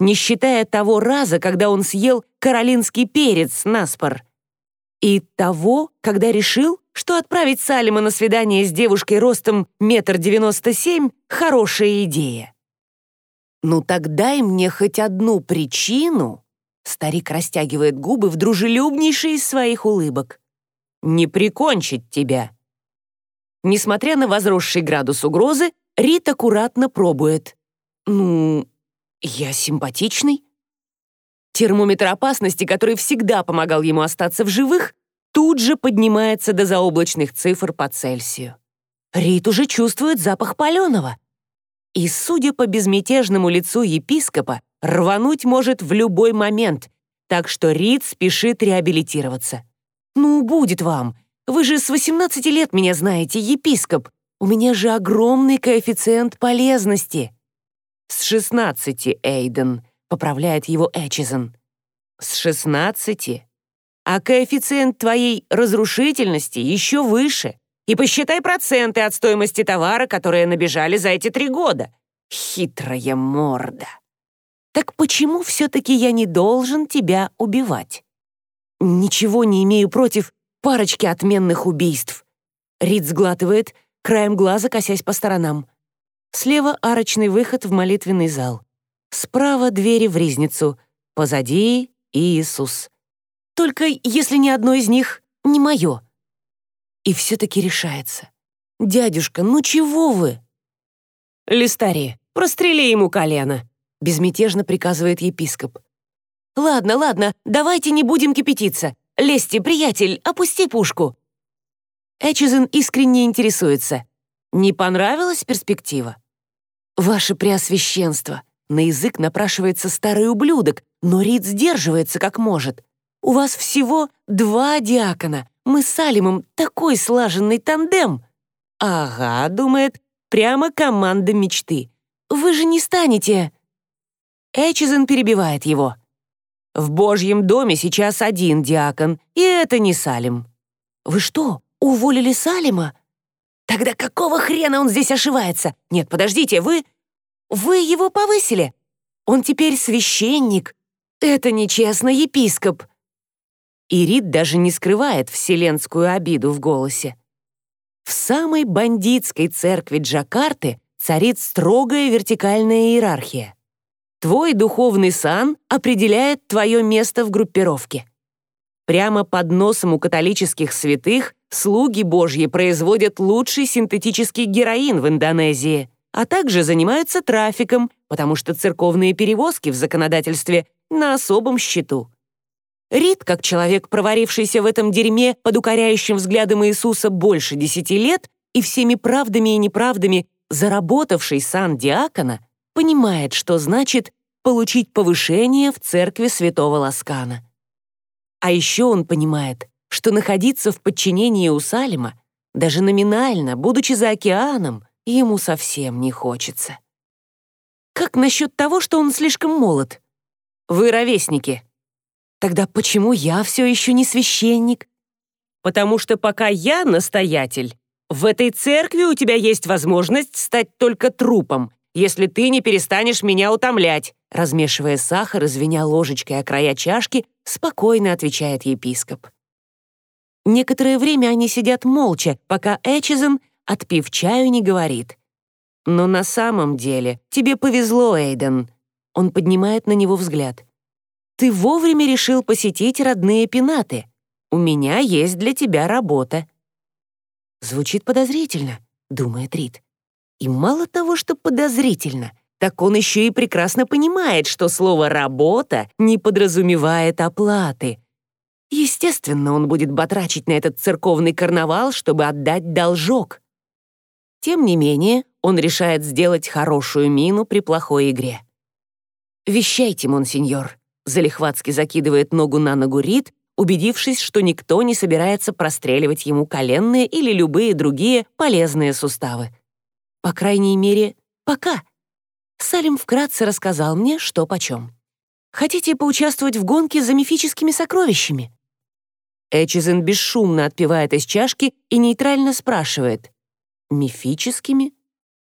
Не считая того раза, когда он съел каролинский перец наспор. И того, когда решил, что отправить Салима на свидание с девушкой ростом метр девяносто семь — хорошая идея. «Ну так дай мне хоть одну причину», — старик растягивает губы в дружелюбнейшей из своих улыбок, «не прикончить тебя». Несмотря на возросший градус угрозы, Рит аккуратно пробует. «Ну, я симпатичный». Термометр опасности, который всегда помогал ему остаться в живых, тут же поднимается до заоблачных цифр по Цельсию. Рит уже чувствует запах паленого. И, судя по безмятежному лицу епископа, рвануть может в любой момент, так что Рид спешит реабилитироваться. «Ну, будет вам. Вы же с 18 лет меня знаете, епископ. У меня же огромный коэффициент полезности». «С 16, Эйден», — поправляет его Эчизен. «С 16? А коэффициент твоей разрушительности еще выше. И посчитай проценты от стоимости товара, которые набежали за эти три года. Хитрая морда. Так почему все-таки я не должен тебя убивать? Ничего не имею против парочки отменных убийств. Рид сглатывает, краем глаза косясь по сторонам. Слева арочный выход в молитвенный зал. Справа двери в ризницу. Позади Иисус. Только если ни одно из них не мое. И все-таки решается. «Дядюшка, ну чего вы?» «Листари, прострели ему колено», — безмятежно приказывает епископ. «Ладно, ладно, давайте не будем кипятиться. Лести, приятель, опусти пушку». Эчизен искренне интересуется. «Не понравилась перспектива?» «Ваше Преосвященство!» На язык напрашивается старый ублюдок, но Рид сдерживается как может. «У вас всего два диакона. Мы с Салимом такой слаженный тандем!» «Ага», — думает, — «прямо команда мечты. Вы же не станете...» Эчизен перебивает его. «В Божьем доме сейчас один диакон, и это не Салим». «Вы что, уволили Салима?» «Тогда какого хрена он здесь ошивается? Нет, подождите, вы... Вы его повысили? Он теперь священник. Это нечестно, епископ». Ирид даже не скрывает вселенскую обиду в голосе. В самой бандитской церкви Джакарты царит строгая вертикальная иерархия. Твой духовный сан определяет твое место в группировке. Прямо под носом у католических святых слуги Божьи производят лучший синтетический героин в Индонезии, а также занимаются трафиком, потому что церковные перевозки в законодательстве на особом счету. Рид, как человек, проварившийся в этом дерьме под укоряющим взглядом Иисуса больше десяти лет и всеми правдами и неправдами заработавший сан диакона, понимает, что значит получить повышение в церкви святого Ласкана. А еще он понимает, что находиться в подчинении у Салима, даже номинально, будучи за океаном, ему совсем не хочется. Как насчет того, что он слишком молод? Вы ровесники. Тогда почему я все еще не священник? Потому что пока я настоятель, в этой церкви у тебя есть возможность стать только трупом, если ты не перестанешь меня утомлять», размешивая сахар и звеня ложечкой о края чашки, спокойно отвечает епископ. Некоторое время они сидят молча, пока Эчизен, отпив чаю, не говорит. «Но на самом деле тебе повезло, Эйден». Он поднимает на него взгляд. Ты вовремя решил посетить родные пенаты. У меня есть для тебя работа». Звучит подозрительно, думает Рид. И мало того, что подозрительно, так он еще и прекрасно понимает, что слово «работа» не подразумевает оплаты. Естественно, он будет батрачить на этот церковный карнавал, чтобы отдать должок. Тем не менее, он решает сделать хорошую мину при плохой игре. «Вещайте, монсеньор», — залихватски закидывает ногу на ногу Рид, убедившись, что никто не собирается простреливать ему коленные или любые другие полезные суставы. По крайней мере, пока. Салим вкратце рассказал мне, что почем. Хотите поучаствовать в гонке за мифическими сокровищами? Эчизен бесшумно отпивает из чашки и нейтрально спрашивает. «Мифическими?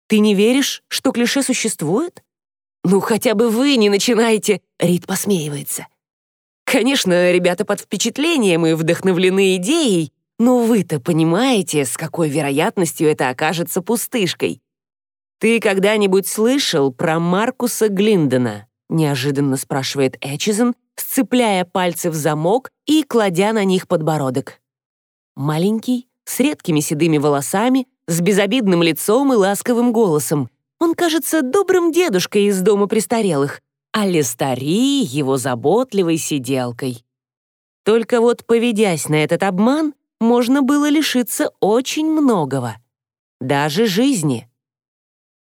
Ты не веришь, что клише существует?» «Ну, хотя бы вы не начинаете!» — Рид посмеивается. «Конечно, ребята под впечатлением и вдохновлены идеей, но вы-то понимаете, с какой вероятностью это окажется пустышкой. Ты когда-нибудь слышал про Маркуса Глиндена?» — неожиданно спрашивает Эчизен, сцепляя пальцы в замок и кладя на них подбородок. Маленький, с редкими седыми волосами, с безобидным лицом и ласковым голосом. Он кажется добрым дедушкой из дома престарелых, а Лестари — его заботливой сиделкой. Только вот, поведясь на этот обман, можно было лишиться очень многого. Даже жизни.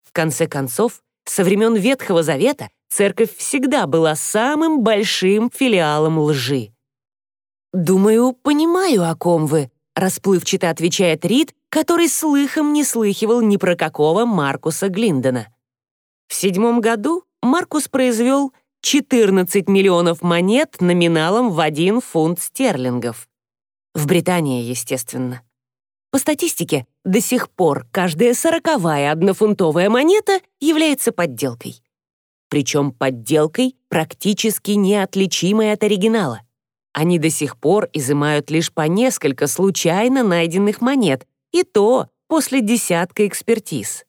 В конце концов, со времен Ветхого Завета церковь всегда была самым большим филиалом лжи. «Думаю, понимаю, о ком вы», — расплывчато отвечает Рид, который слыхом не слыхивал ни про какого Маркуса Глиндона. В седьмом году Маркус произвел 14 миллионов монет номиналом в один фунт стерлингов. В Британии, естественно. По статистике, до сих пор каждая сороковая однофунтовая монета является подделкой причем подделкой, практически неотличимой от оригинала. Они до сих пор изымают лишь по несколько случайно найденных монет, и то после десятка экспертиз.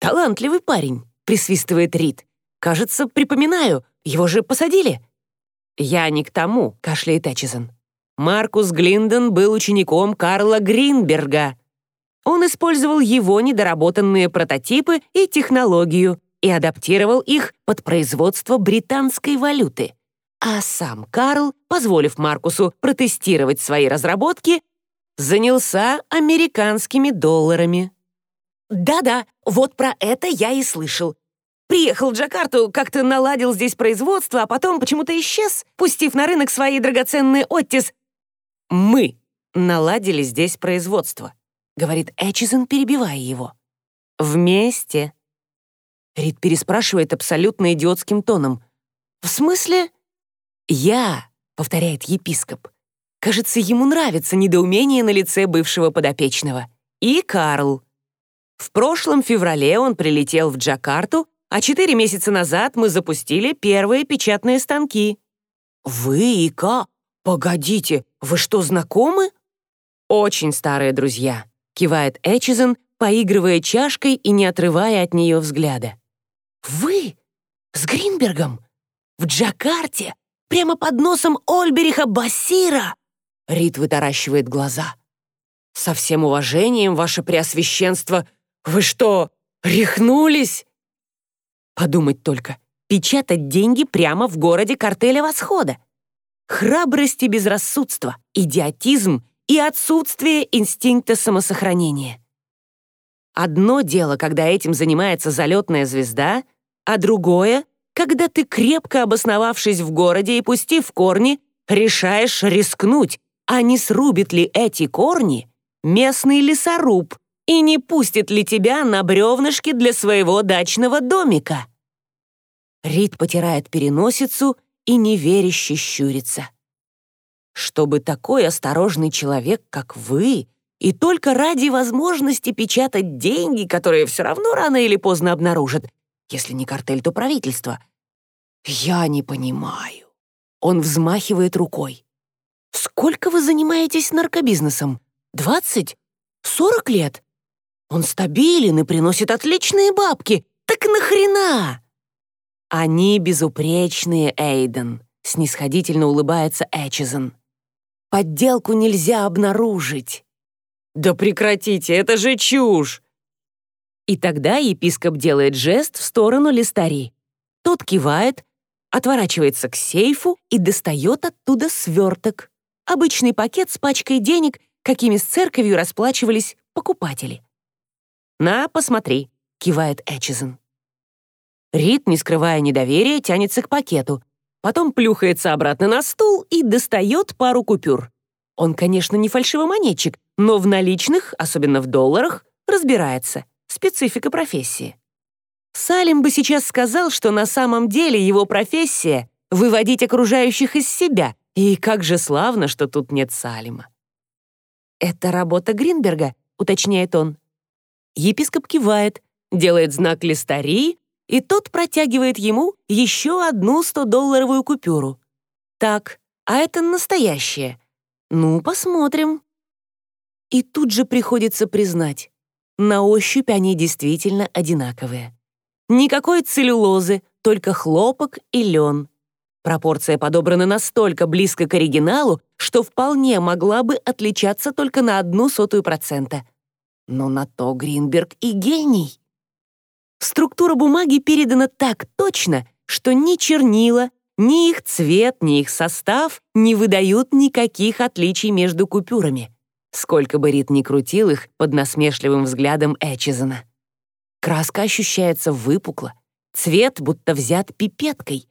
«Талантливый парень», — присвистывает Рид. «Кажется, припоминаю, его же посадили». «Я не к тому», — кашляет Эчизен. Маркус Глинден был учеником Карла Гринберга. Он использовал его недоработанные прототипы и технологию, и адаптировал их под производство британской валюты. А сам Карл, позволив Маркусу протестировать свои разработки, занялся американскими долларами. «Да-да, вот про это я и слышал. Приехал в Джакарту, как-то наладил здесь производство, а потом почему-то исчез, пустив на рынок свои драгоценные оттис. Мы наладили здесь производство», — говорит Эчизен, перебивая его. «Вместе». Рид переспрашивает абсолютно идиотским тоном. «В смысле?» «Я», — повторяет епископ. Кажется, ему нравится недоумение на лице бывшего подопечного. И Карл. В прошлом феврале он прилетел в Джакарту, а четыре месяца назад мы запустили первые печатные станки. «Вы и Ка? Погодите, вы что, знакомы?» «Очень старые друзья», — кивает Эчизен, поигрывая чашкой и не отрывая от нее взгляда. «Вы? С Гринбергом? В Джакарте? Прямо под носом Ольбериха Басира?» Рид вытаращивает глаза. «Со всем уважением, ваше преосвященство, вы что, рехнулись?» Подумать только, печатать деньги прямо в городе картеля Восхода. Храбрость и безрассудство, идиотизм и отсутствие инстинкта самосохранения. Одно дело, когда этим занимается залетная звезда, а другое, когда ты, крепко обосновавшись в городе и пустив корни, решаешь рискнуть, а не срубит ли эти корни местный лесоруб и не пустит ли тебя на бревнышки для своего дачного домика. Рид потирает переносицу и неверяще щурится. Чтобы такой осторожный человек, как вы, и только ради возможности печатать деньги, которые все равно рано или поздно обнаружат, если не картель, то правительство. Я не понимаю. Он взмахивает рукой. Сколько вы занимаетесь наркобизнесом? Двадцать? Сорок лет? Он стабилен и приносит отличные бабки. Так нахрена? Они безупречные, Эйден, снисходительно улыбается Эчизен. Подделку нельзя обнаружить. «Да прекратите, это же чушь!» И тогда епископ делает жест в сторону Листари. Тот кивает, отворачивается к сейфу и достает оттуда сверток. Обычный пакет с пачкой денег, какими с церковью расплачивались покупатели. «На, посмотри», — кивает Эчизен. Рид, не скрывая недоверия, тянется к пакету, потом плюхается обратно на стул и достает пару купюр. Он, конечно, не фальшивомонетчик, но в наличных, особенно в долларах, разбирается. Специфика профессии. Салим бы сейчас сказал, что на самом деле его профессия — выводить окружающих из себя, и как же славно, что тут нет Салима. «Это работа Гринберга», — уточняет он. Епископ кивает, делает знак листарии, и тот протягивает ему еще одну 100-долларовую купюру. Так, а это настоящее. Ну, посмотрим. И тут же приходится признать, на ощупь они действительно одинаковые. Никакой целлюлозы, только хлопок и лен. Пропорция подобрана настолько близко к оригиналу, что вполне могла бы отличаться только на одну сотую процента. Но на то Гринберг и гений. Структура бумаги передана так точно, что ни чернила, ни их цвет, ни их состав не выдают никаких отличий между купюрами, сколько бы Рит ни крутил их под насмешливым взглядом Эчизена. Краска ощущается выпукло, цвет будто взят пипеткой,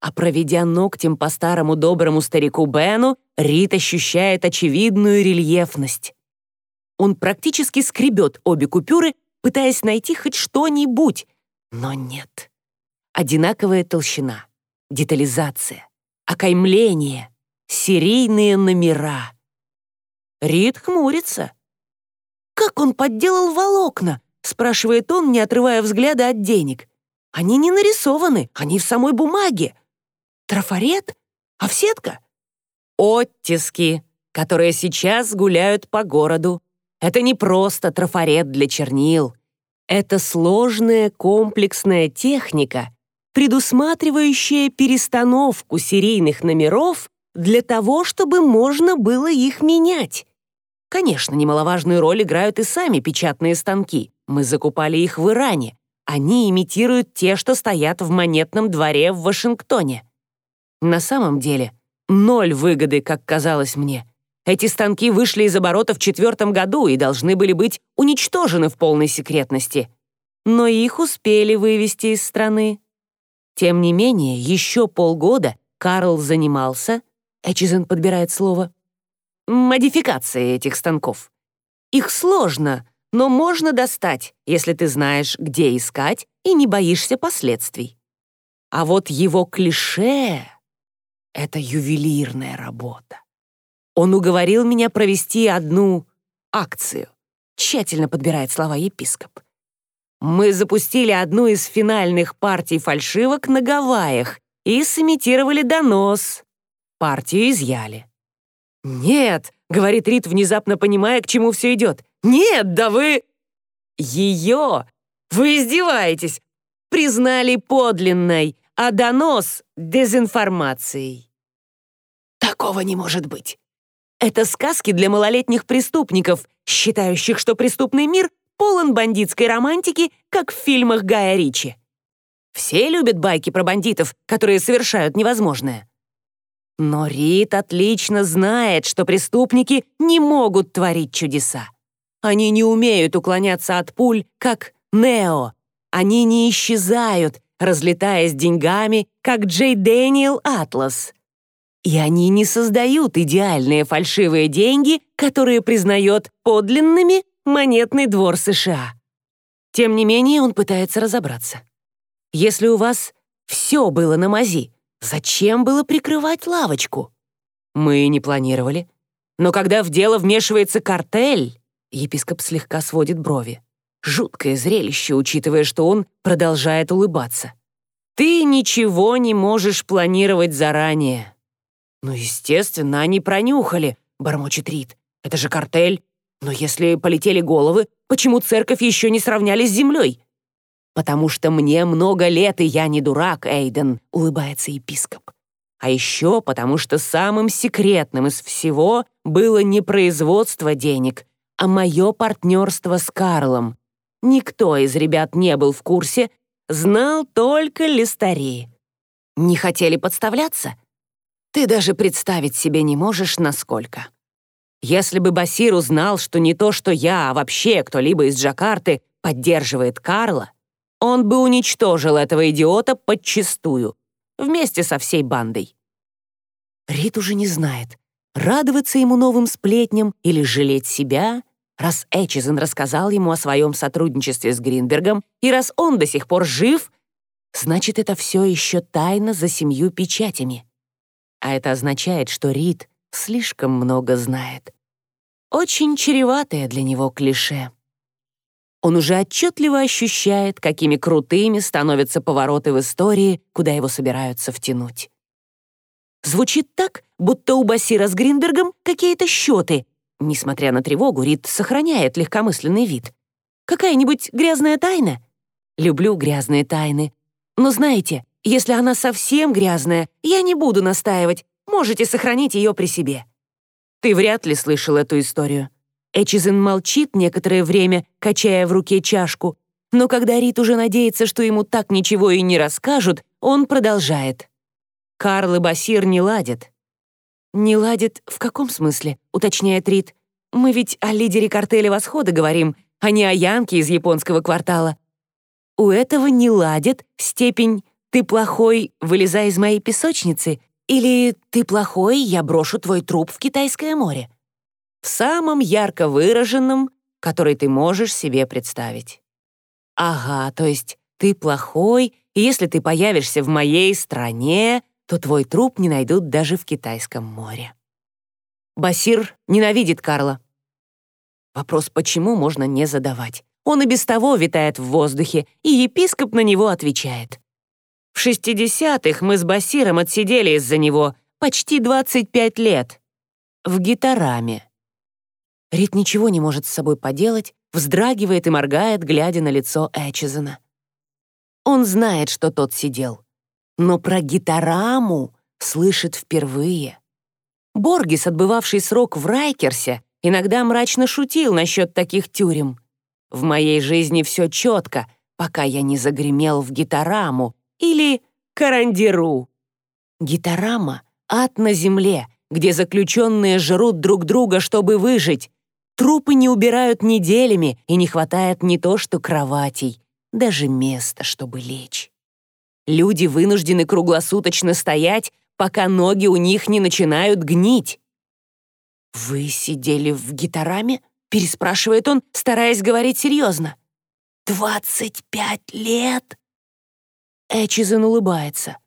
а проведя ногтем по старому доброму старику Бену, Рит ощущает очевидную рельефность. Он практически скребет обе купюры, пытаясь найти хоть что-нибудь, но нет. Одинаковая толщина, детализация, окаймление, серийные номера. Рид хмурится. «Как он подделал волокна?» — спрашивает он, не отрывая взгляда от денег. «Они не нарисованы, они в самой бумаге. Трафарет? Овсетка?» «Оттиски, которые сейчас гуляют по городу. Это не просто трафарет для чернил. Это сложная комплексная техника, предусматривающая перестановку серийных номеров для того, чтобы можно было их менять. Конечно, немаловажную роль играют и сами печатные станки. Мы закупали их в Иране. Они имитируют те, что стоят в монетном дворе в Вашингтоне. На самом деле, ноль выгоды, как казалось мне. Эти станки вышли из оборота в четвертом году и должны были быть уничтожены в полной секретности. Но их успели вывести из страны. Тем не менее, еще полгода Карл занимался, Эчизен подбирает слово, модификацией этих станков. Их сложно, но можно достать, если ты знаешь, где искать и не боишься последствий. А вот его клише — это ювелирная работа. Он уговорил меня провести одну акцию. Тщательно подбирает слова епископ. Мы запустили одну из финальных партий фальшивок на Гавайях и сымитировали донос. Партию изъяли. «Нет», — говорит Рид, внезапно понимая, к чему все идет. «Нет, да вы...» «Ее! Вы издеваетесь! Признали подлинной, а донос — дезинформацией». «Такого не может быть. Это сказки для малолетних преступников, считающих, что преступный мир полон бандитской романтики, как в фильмах Гая Ричи. Все любят байки про бандитов, которые совершают невозможное. Но Рит отлично знает, что преступники не могут творить чудеса. Они не умеют уклоняться от пуль, как Нео. Они не исчезают, разлетаясь деньгами, как Джей Дэниел Атлас. И они не создают идеальные фальшивые деньги, которые признает подлинными монетный двор США. Тем не менее, он пытается разобраться. Если у вас все было на мази, зачем было прикрывать лавочку? Мы не планировали. Но когда в дело вмешивается картель, епископ слегка сводит брови. Жуткое зрелище, учитывая, что он продолжает улыбаться. Ты ничего не можешь планировать заранее. «Ну, естественно, они пронюхали», — бормочет Рид. «Это же картель. Но если полетели головы, почему церковь еще не сравняли с землей?» «Потому что мне много лет, и я не дурак, Эйден», — улыбается епископ. А еще потому что самым секретным из всего было не производство денег, а мое партнерство с Карлом. Никто из ребят не был в курсе, знал только листари. Не хотели подставляться? Ты даже представить себе не можешь, насколько. Если бы Басир узнал, что не то, что я, а вообще кто-либо из Джакарты поддерживает Карла, он бы уничтожил этого идиота подчистую, вместе со всей бандой. Рит уже не знает, радоваться ему новым сплетням или жалеть себя, раз Эчизен рассказал ему о своем сотрудничестве с Гринбергом, и раз он до сих пор жив, значит, это все еще тайна за семью печатями. А это означает, что Рид слишком много знает. Очень чреватое для него клише. Он уже отчетливо ощущает, какими крутыми становятся повороты в истории, куда его собираются втянуть. Звучит так, будто у Басира с Гринбергом какие-то счеты. Несмотря на тревогу, Рид сохраняет легкомысленный вид. Какая-нибудь грязная тайна? Люблю грязные тайны. Но знаете, если она совсем грязная, я не буду настаивать. Можете сохранить ее при себе. Ты вряд ли слышал эту историю. Эчизен молчит некоторое время, качая в руке чашку, но когда Рит уже надеется, что ему так ничего и не расскажут, он продолжает. Карл и Басир не ладят. «Не ладят в каком смысле?» — уточняет Рит. «Мы ведь о лидере картеля Восхода говорим, а не о Янке из японского квартала. У этого не ладят степень «ты плохой, вылезай из моей песочницы» или «ты плохой, я брошу твой труп в Китайское море» в самом ярко выраженном, который ты можешь себе представить. Ага, то есть ты плохой, и если ты появишься в моей стране, то твой труп не найдут даже в Китайском море. Басир ненавидит Карла. Вопрос «почему» можно не задавать. Он и без того витает в воздухе, и епископ на него отвечает. В 60-х мы с Басиром отсидели из-за него почти 25 лет. В гитараме. Рит ничего не может с собой поделать, вздрагивает и моргает, глядя на лицо Эчизена. Он знает, что тот сидел, но про гитараму слышит впервые. Боргис, отбывавший срок в Райкерсе, иногда мрачно шутил насчет таких тюрем. «В моей жизни все четко, пока я не загремел в гитараму или карандиру». Гитарама — ад на земле, где заключенные жрут друг друга, чтобы выжить, Трупы не убирают неделями, и не хватает не то что кроватей, даже места, чтобы лечь. Люди вынуждены круглосуточно стоять, пока ноги у них не начинают гнить. «Вы сидели в гитараме?» — переспрашивает он, стараясь говорить серьезно. «Двадцать пять лет?» Эчизен улыбается.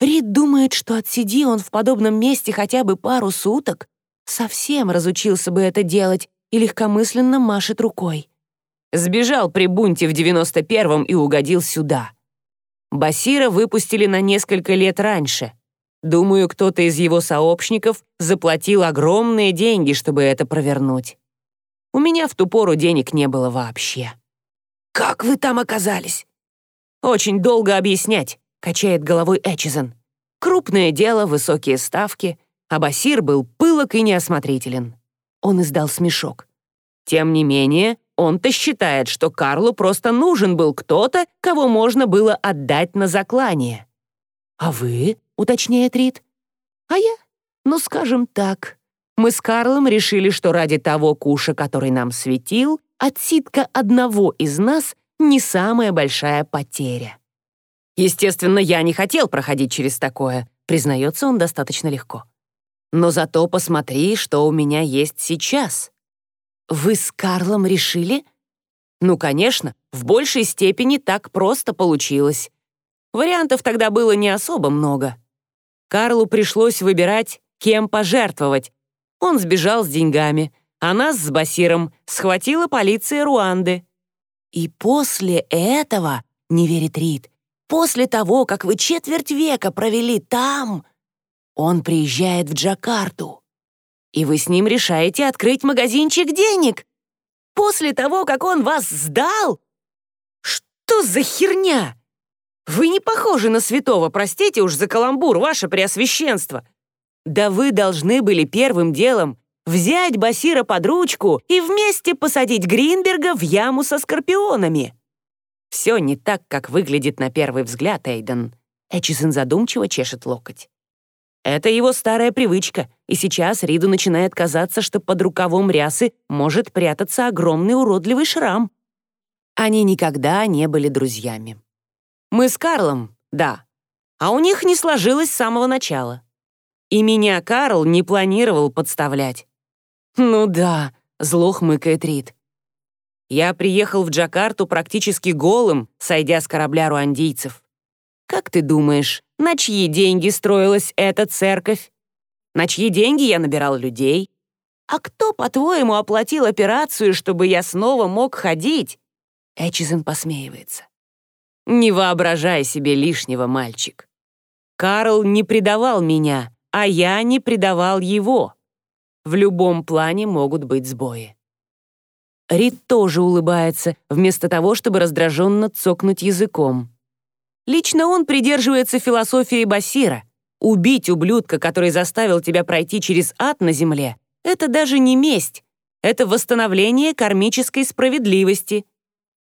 Рид думает, что отсиди он в подобном месте хотя бы пару суток, совсем разучился бы это делать, и легкомысленно машет рукой. Сбежал при бунте в 91-м и угодил сюда. Басира выпустили на несколько лет раньше. Думаю, кто-то из его сообщников заплатил огромные деньги, чтобы это провернуть. У меня в ту пору денег не было вообще. «Как вы там оказались?» «Очень долго объяснять», — качает головой Эчизен. «Крупное дело, высокие ставки, а Басир был пылок и неосмотрителен. Он издал смешок. Тем не менее, он-то считает, что Карлу просто нужен был кто-то, кого можно было отдать на заклание. «А вы?» — уточняет Рид. «А я? Ну, скажем так. Мы с Карлом решили, что ради того куша, который нам светил, отсидка одного из нас не самая большая потеря». Естественно, я не хотел проходить через такое, признается он достаточно легко. Но зато посмотри, что у меня есть сейчас. Вы с Карлом решили? Ну, конечно, в большей степени так просто получилось. Вариантов тогда было не особо много. Карлу пришлось выбирать, кем пожертвовать. Он сбежал с деньгами, а нас с Басиром схватила полиция Руанды. И после этого, не верит Рид, после того, как вы четверть века провели там, он приезжает в Джакарту. И вы с ним решаете открыть магазинчик денег. После того, как он вас сдал? Что за херня? Вы не похожи на святого, простите уж за каламбур, ваше преосвященство. Да вы должны были первым делом взять Басира под ручку и вместе посадить Гринберга в яму со скорпионами. Все не так, как выглядит на первый взгляд, Эйден. Эчизен задумчиво чешет локоть. Это его старая привычка, и сейчас Риду начинает казаться, что под рукавом рясы может прятаться огромный уродливый шрам. Они никогда не были друзьями. Мы с Карлом, да, а у них не сложилось с самого начала. И меня Карл не планировал подставлять. «Ну да», — зло хмыкает Рид. Я приехал в Джакарту практически голым, сойдя с корабля руандийцев. Как ты думаешь, на чьи деньги строилась эта церковь? На чьи деньги я набирал людей? А кто, по-твоему, оплатил операцию, чтобы я снова мог ходить? Эчизен посмеивается. Не воображай себе лишнего, мальчик. Карл не предавал меня, а я не предавал его. В любом плане могут быть сбои. Рид тоже улыбается, вместо того, чтобы раздраженно цокнуть языком. Лично он придерживается философии Басира. Убить ублюдка, который заставил тебя пройти через ад на земле, это даже не месть. Это восстановление кармической справедливости.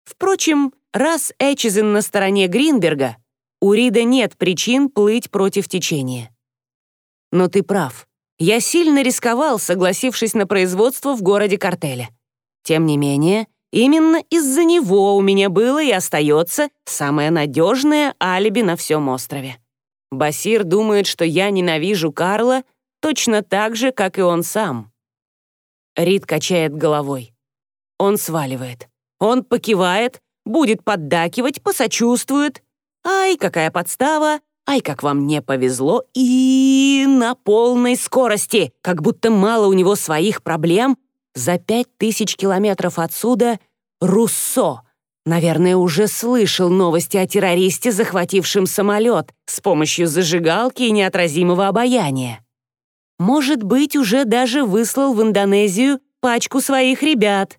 Впрочем, раз Эчизен на стороне Гринберга, у Рида нет причин плыть против течения. Но ты прав. Я сильно рисковал, согласившись на производство в городе картеля. Тем не менее, именно из-за него у меня было и остается самое надежное алиби на всем острове. Басир думает, что я ненавижу Карла точно так же, как и он сам. Рид качает головой. Он сваливает. Он покивает, будет поддакивать, посочувствует. Ай, какая подстава! Ай, как вам не повезло! И на полной скорости, как будто мало у него своих проблем, за пять тысяч километров отсюда Руссо. Наверное, уже слышал новости о террористе, захватившем самолет с помощью зажигалки и неотразимого обаяния. Может быть, уже даже выслал в Индонезию пачку своих ребят.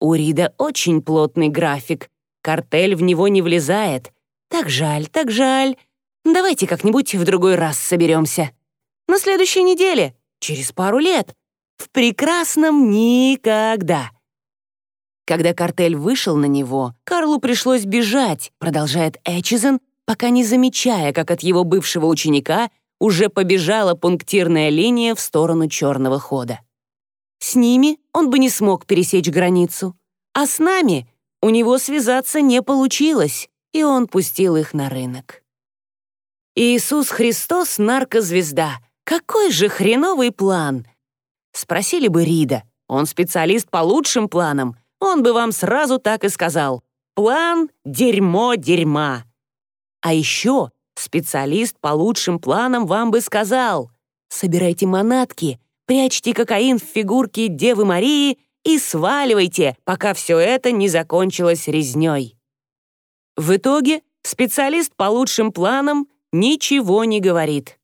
У Рида очень плотный график. Картель в него не влезает. Так жаль, так жаль. Давайте как-нибудь в другой раз соберемся. На следующей неделе, через пару лет. В прекрасном никогда. Когда картель вышел на него, Карлу пришлось бежать, продолжает Эчизен, пока не замечая, как от его бывшего ученика уже побежала пунктирная линия в сторону черного хода. С ними он бы не смог пересечь границу, а с нами у него связаться не получилось, и он пустил их на рынок. Иисус Христос — наркозвезда. Какой же хреновый план! Спросили бы Рида. Он специалист по лучшим планам. Он бы вам сразу так и сказал. План — дерьмо дерьма. А еще специалист по лучшим планам вам бы сказал. Собирайте манатки, прячьте кокаин в фигурке Девы Марии и сваливайте, пока все это не закончилось резней. В итоге специалист по лучшим планам ничего не говорит.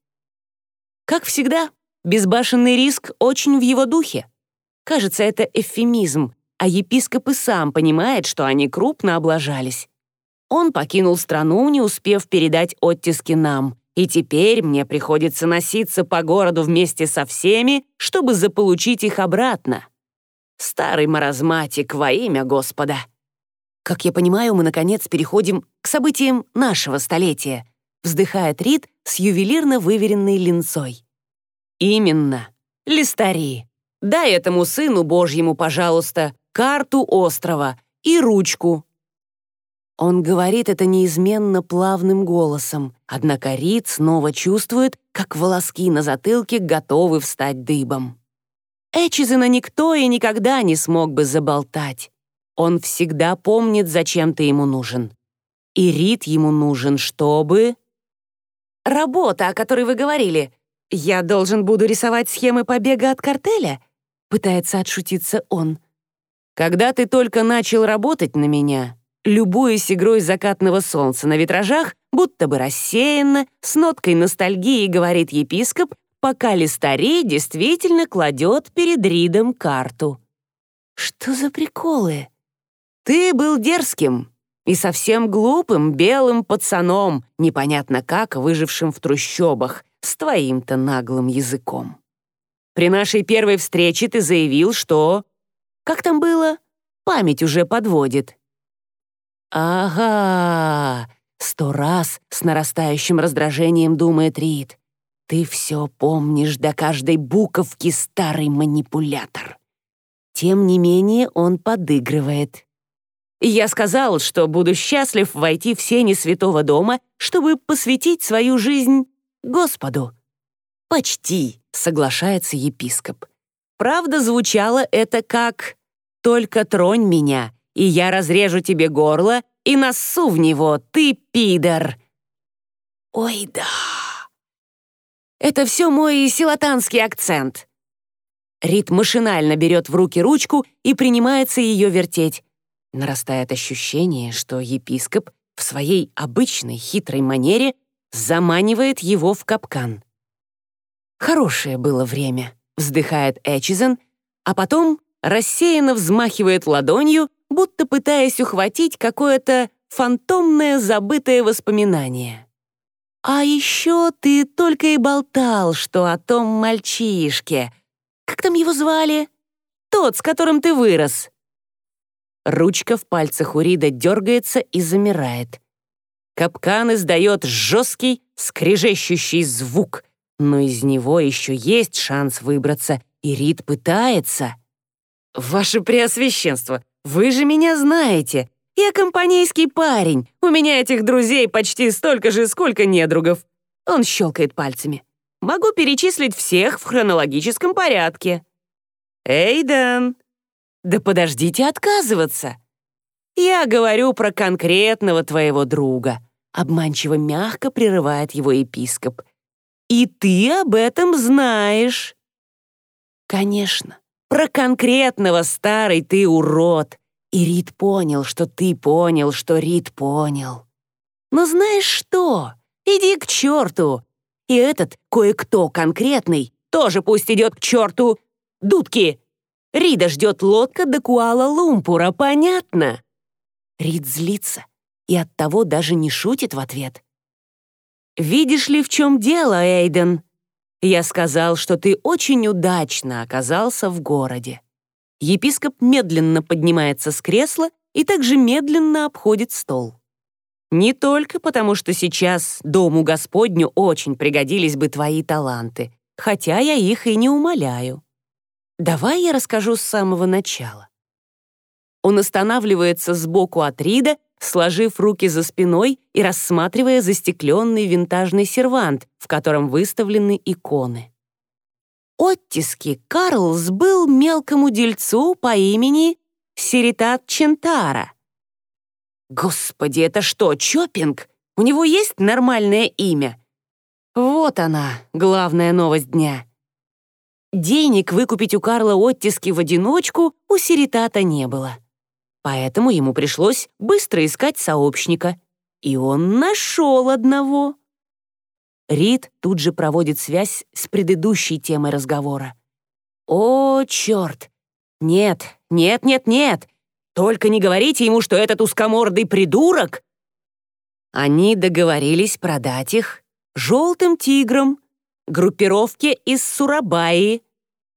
Как всегда, Безбашенный риск очень в его духе. Кажется, это эвфемизм, а епископ и сам понимает, что они крупно облажались. Он покинул страну, не успев передать оттиски нам, и теперь мне приходится носиться по городу вместе со всеми, чтобы заполучить их обратно. Старый маразматик во имя Господа. Как я понимаю, мы, наконец, переходим к событиям нашего столетия, вздыхает Рид с ювелирно выверенной линцой. «Именно. Листари. Дай этому сыну Божьему, пожалуйста, карту острова и ручку». Он говорит это неизменно плавным голосом, однако Рид снова чувствует, как волоски на затылке готовы встать дыбом. Эчизена никто и никогда не смог бы заболтать. Он всегда помнит, зачем ты ему нужен. И Рид ему нужен, чтобы... «Работа, о которой вы говорили, «Я должен буду рисовать схемы побега от картеля?» — пытается отшутиться он. «Когда ты только начал работать на меня, любуясь игрой закатного солнца на витражах, будто бы рассеянно, с ноткой ностальгии, говорит епископ, пока Листарей действительно кладет перед Ридом карту. «Что за приколы?» «Ты был дерзким и совсем глупым белым пацаном, непонятно как выжившим в трущобах, с твоим-то наглым языком. При нашей первой встрече ты заявил, что... Как там было? Память уже подводит. Ага, сто раз с нарастающим раздражением думает Рид. Ты все помнишь до каждой буковки, старый манипулятор. Тем не менее он подыгрывает. Я сказал, что буду счастлив войти в сени святого дома, чтобы посвятить свою жизнь Господу». «Почти», — соглашается епископ. Правда, звучало это как «Только тронь меня, и я разрежу тебе горло и носу в него, ты пидор». «Ой, да!» «Это все мой силатанский акцент». Рит машинально берет в руки ручку и принимается ее вертеть. Нарастает ощущение, что епископ в своей обычной хитрой манере заманивает его в капкан. «Хорошее было время», — вздыхает Эчизен, а потом рассеянно взмахивает ладонью, будто пытаясь ухватить какое-то фантомное забытое воспоминание. «А еще ты только и болтал, что о том мальчишке. Как там его звали? Тот, с которым ты вырос». Ручка в пальцах у Рида дергается и замирает. Капкан издает жесткий, скрежещущий звук, но из него еще есть шанс выбраться, и Рид пытается. «Ваше Преосвященство, вы же меня знаете. Я компанейский парень. У меня этих друзей почти столько же, сколько недругов». Он щелкает пальцами. «Могу перечислить всех в хронологическом порядке». «Эйден, «Да подождите отказываться!» «Я говорю про конкретного твоего друга», — обманчиво мягко прерывает его епископ. «И ты об этом знаешь». «Конечно, про конкретного, старый ты урод!» И Рид понял, что ты понял, что Рид понял. «Но знаешь что? Иди к черту!» И этот кое-кто конкретный тоже пусть идет к черту. Дудки, Рида ждет лодка до Куала-Лумпура, понятно?» Рид злится и оттого даже не шутит в ответ. «Видишь ли, в чем дело, Эйден? Я сказал, что ты очень удачно оказался в городе». Епископ медленно поднимается с кресла и также медленно обходит стол. Не только потому, что сейчас Дому Господню очень пригодились бы твои таланты, хотя я их и не умоляю. Давай я расскажу с самого начала. Он останавливается сбоку от Рида, сложив руки за спиной и рассматривая застекленный винтажный сервант, в котором выставлены иконы. Оттиски Карлс был мелкому дельцу по имени Сиритат Чентара. Господи, это что, Чопинг? У него есть нормальное имя? Вот она, главная новость дня. Денег выкупить у Карла оттиски в одиночку у Сиритата не было. Поэтому ему пришлось быстро искать сообщника. И он нашел одного. Рид тут же проводит связь с предыдущей темой разговора. «О, черт! Нет, нет, нет, нет! Только не говорите ему, что этот узкомордый придурок!» Они договорились продать их желтым тиграм, группировке из Сурабаи.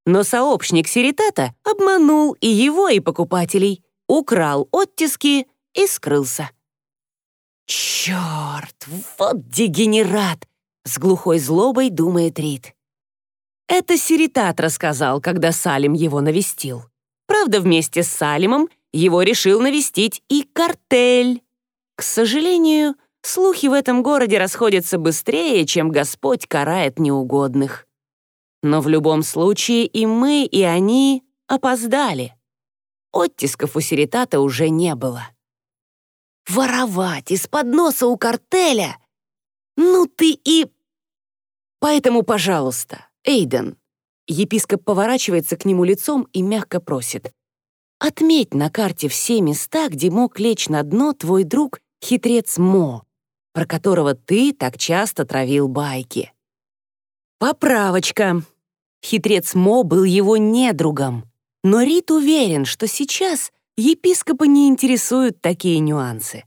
Но сообщник Сиритата обманул и его, и покупателей, украл оттиски и скрылся. «Черт, вот дегенерат!» — с глухой злобой думает Рид. Это Сиритат рассказал, когда Салим его навестил. Правда, вместе с Салимом его решил навестить и картель. К сожалению, Слухи в этом городе расходятся быстрее, чем Господь карает неугодных. Но в любом случае и мы, и они опоздали. Оттисков у Сиритата уже не было. Воровать из-под носа у картеля? Ну ты и... Поэтому, пожалуйста, Эйден. Епископ поворачивается к нему лицом и мягко просит. Отметь на карте все места, где мог лечь на дно твой друг, хитрец Мо про которого ты так часто травил байки. Поправочка. Хитрец Мо был его недругом, но Рит уверен, что сейчас епископа не интересуют такие нюансы.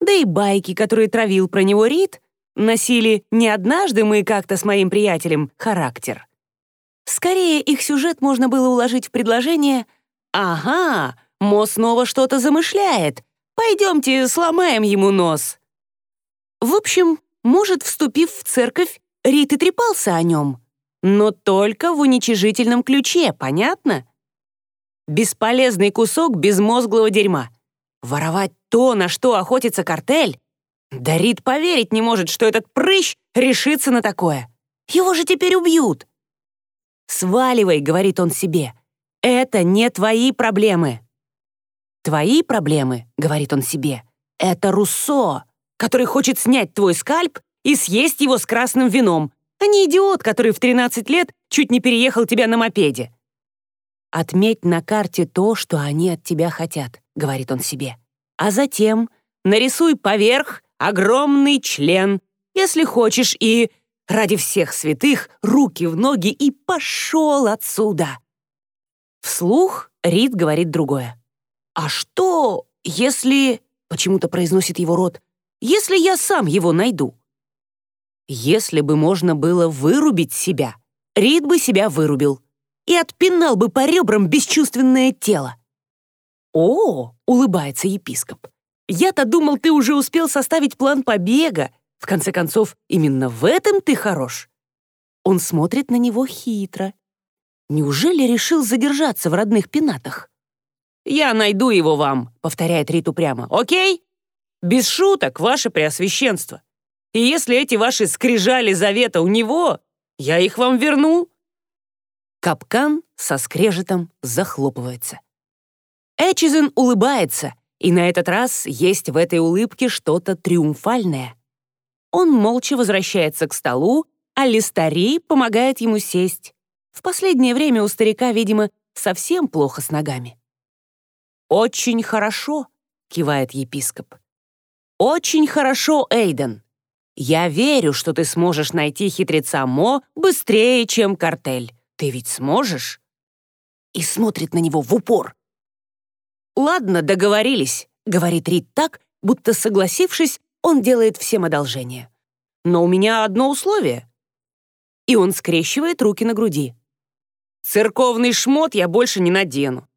Да и байки, которые травил про него Рит, носили не однажды мы как-то с моим приятелем характер. Скорее, их сюжет можно было уложить в предложение «Ага, Мо снова что-то замышляет. Пойдемте сломаем ему нос». В общем, может, вступив в церковь, Рит и трепался о нем, но только в уничижительном ключе, понятно? Бесполезный кусок безмозглого дерьма. Воровать то, на что охотится картель? Да Рид поверить не может, что этот прыщ решится на такое. Его же теперь убьют. «Сваливай», — говорит он себе. «Это не твои проблемы». «Твои проблемы», — говорит он себе, — «это Руссо, который хочет снять твой скальп и съесть его с красным вином, а не идиот, который в 13 лет чуть не переехал тебя на мопеде». «Отметь на карте то, что они от тебя хотят», — говорит он себе. «А затем нарисуй поверх огромный член, если хочешь, и ради всех святых руки в ноги и пошел отсюда». Вслух Рид говорит другое. «А что, если...» — почему-то произносит его рот. «Если я сам его найду?» Если бы можно было вырубить себя, Рид бы себя вырубил и отпинал бы по ребрам бесчувственное тело. «О!» — улыбается епископ. «Я-то думал, ты уже успел составить план побега. В конце концов, именно в этом ты хорош». Он смотрит на него хитро. Неужели решил задержаться в родных пенатах? «Я найду его вам», — повторяет Рит упрямо. «Окей? Без шуток, ваше преосвященство. И если эти ваши скрижали завета у него, я их вам верну». Капкан со скрежетом захлопывается. Эчизен улыбается, и на этот раз есть в этой улыбке что-то триумфальное. Он молча возвращается к столу, а Листари помогает ему сесть. В последнее время у старика, видимо, совсем плохо с ногами. «Очень хорошо», — кивает епископ. «Очень хорошо, Эйден. Я верю, что ты сможешь найти хитреца Мо быстрее, чем картель. Ты ведь сможешь?» И смотрит на него в упор. «Ладно, договорились», — говорит Рид так, будто согласившись, он делает всем одолжение. «Но у меня одно условие». И он скрещивает руки на груди. «Церковный шмот я больше не надену.